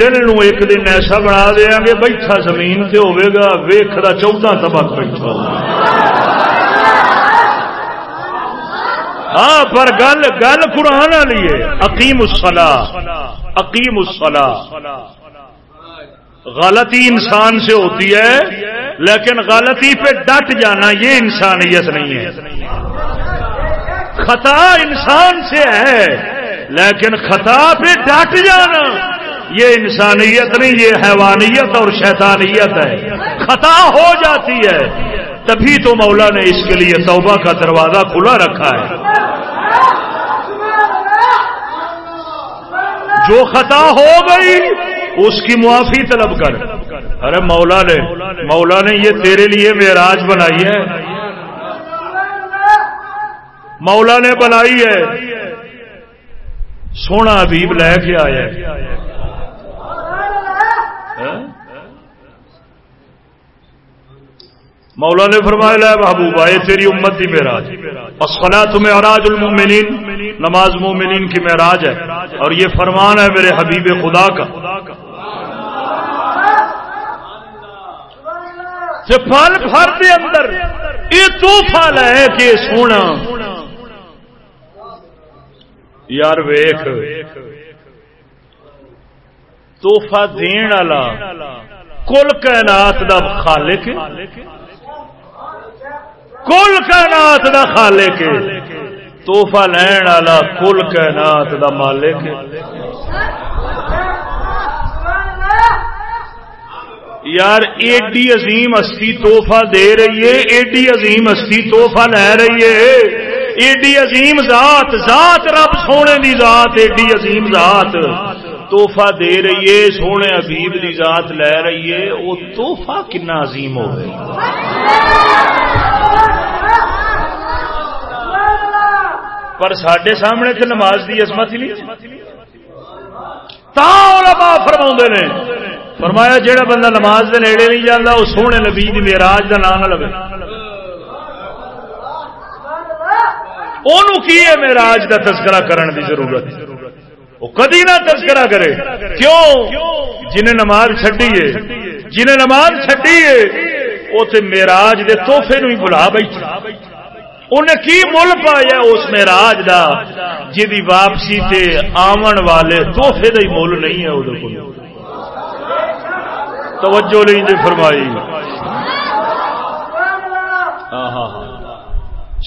دل نو ایک دن ایسا بنا دیا گے بیٹھا زمین سے ہوے گا ویخ کا چودہ تبک بیٹھا۔ ہاں پر گل گل قرآن والی ہے۔ عقیم اسلا عقیم اسلا غلطی انسان سے ہوتی ہے، لیکن غلطی پہ ڈٹ جانا یہ انسانیت نہیں ہے۔ خطا انسان سے ہے، لیکن خطا پہ ڈٹ جانا یہ انسانیت نہیں، یہ حیوانیت اور شیطانیت ہے۔ خطا ہو جاتی ہے، تبھی تو مولا نے اس کے لیے توبہ کا دروازہ کھلا رکھا ہے۔ جو خطا ہو گئی اس کی معافی طلب کر۔ ارے مولا نے مولا نے یہ تیرے لیے معراج بنائی ہے۔ مولا نے بنائی ہے۔ سونا ابیب لے کے آیا ہاں؟ مولا نے فرمایا، لے محبوبہ، یہ تیری امت دی معراج۔ اصلا تمہیں اراج المومنین نماز مومنین کی معراج ہے۔ اور یہ فرمان ہے میرے حبیب خدا کا۔ پھل فر دے اندر یہ توحفہ لے کے سونا۔ یار ویخ توحفہ دین والا، کل کائنات دا خالق۔ کل کائنات دا خالق۔ توحفہ لین والا کل کائنات دا مالک۔ یار ایڈی عظیم ہستی توحفہ دے رہی ہے، ایڈی عظیم ہستی توحفہ لے رہی ہے۔ ایڈی عظیم ذات ذات رب سونے دی ذات، ایڈی عظیم ذات توحفہ دے رہی ہے، سونے حبیب دی ذات لے رہی ہے۔ وہ توحفہ کنا عظیم ہو گئی پر سڈے سامنے تو نماز دی عظمت ہی نہیں۔ تا فرما نے فرمایا جہاں بندہ نماز دے نیڑے نہیں جانا وہ سونے نبی میراج کا نام نہ لو کی ہے میراج کا تذکرہ کرن دی ضرورت؟ وہ کدی نہ تذکرہ کرے۔ کیوں؟ جنہیں نماز چڈی ہے، جنہیں نماز چڈی ہے وہ تو میراج کے توحفے نو ہی بلا بیٹھا انہیں کی مل پایا اس میراج دا؟ جی واپسی تے آمن والے توحفے کا ہی مل نہیں ہے وہ توجہ نہیں جی فرمائی۔ ہاں،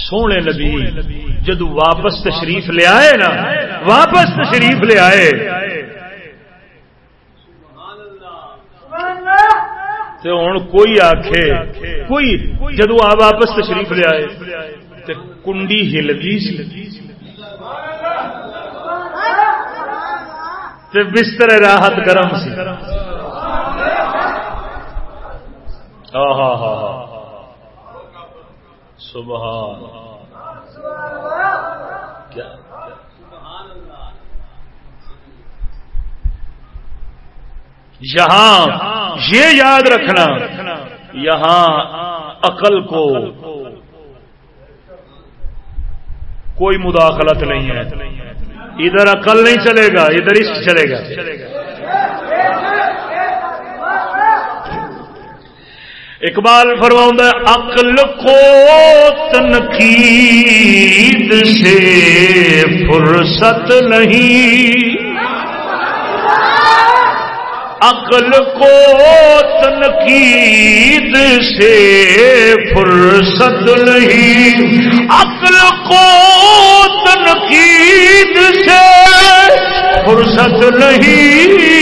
سونے نبی جدو واپس تشریف لے آئے نا واپس تشریف لے آئے۔ ہوں کوئی آخ کوئی جدو آ واپس تشریف لے آئے کنڈی ہلتی بستر راحت گرم سی۔ ہاں ہاں ہاں ہاں سبحان کیا؟ یہاں، یہ یاد رکھنا، یہاں عقل کو کوئی مداخلت نہیں ہے۔ ادھر عقل نہیں چلے گا، ادھر عشق چلے گا۔ اقبال فرما عقل کو تنقید سے فرصت نہیں۔ عقل کو تنقید سے فرصت نہیں۔ عقل کو تنقید سے فرصت نہیں۔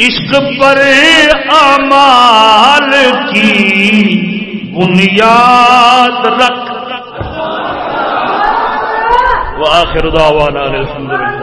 عشق پر امال کی بنیاد رکھ۔ وآخر دعوانا الحمد لله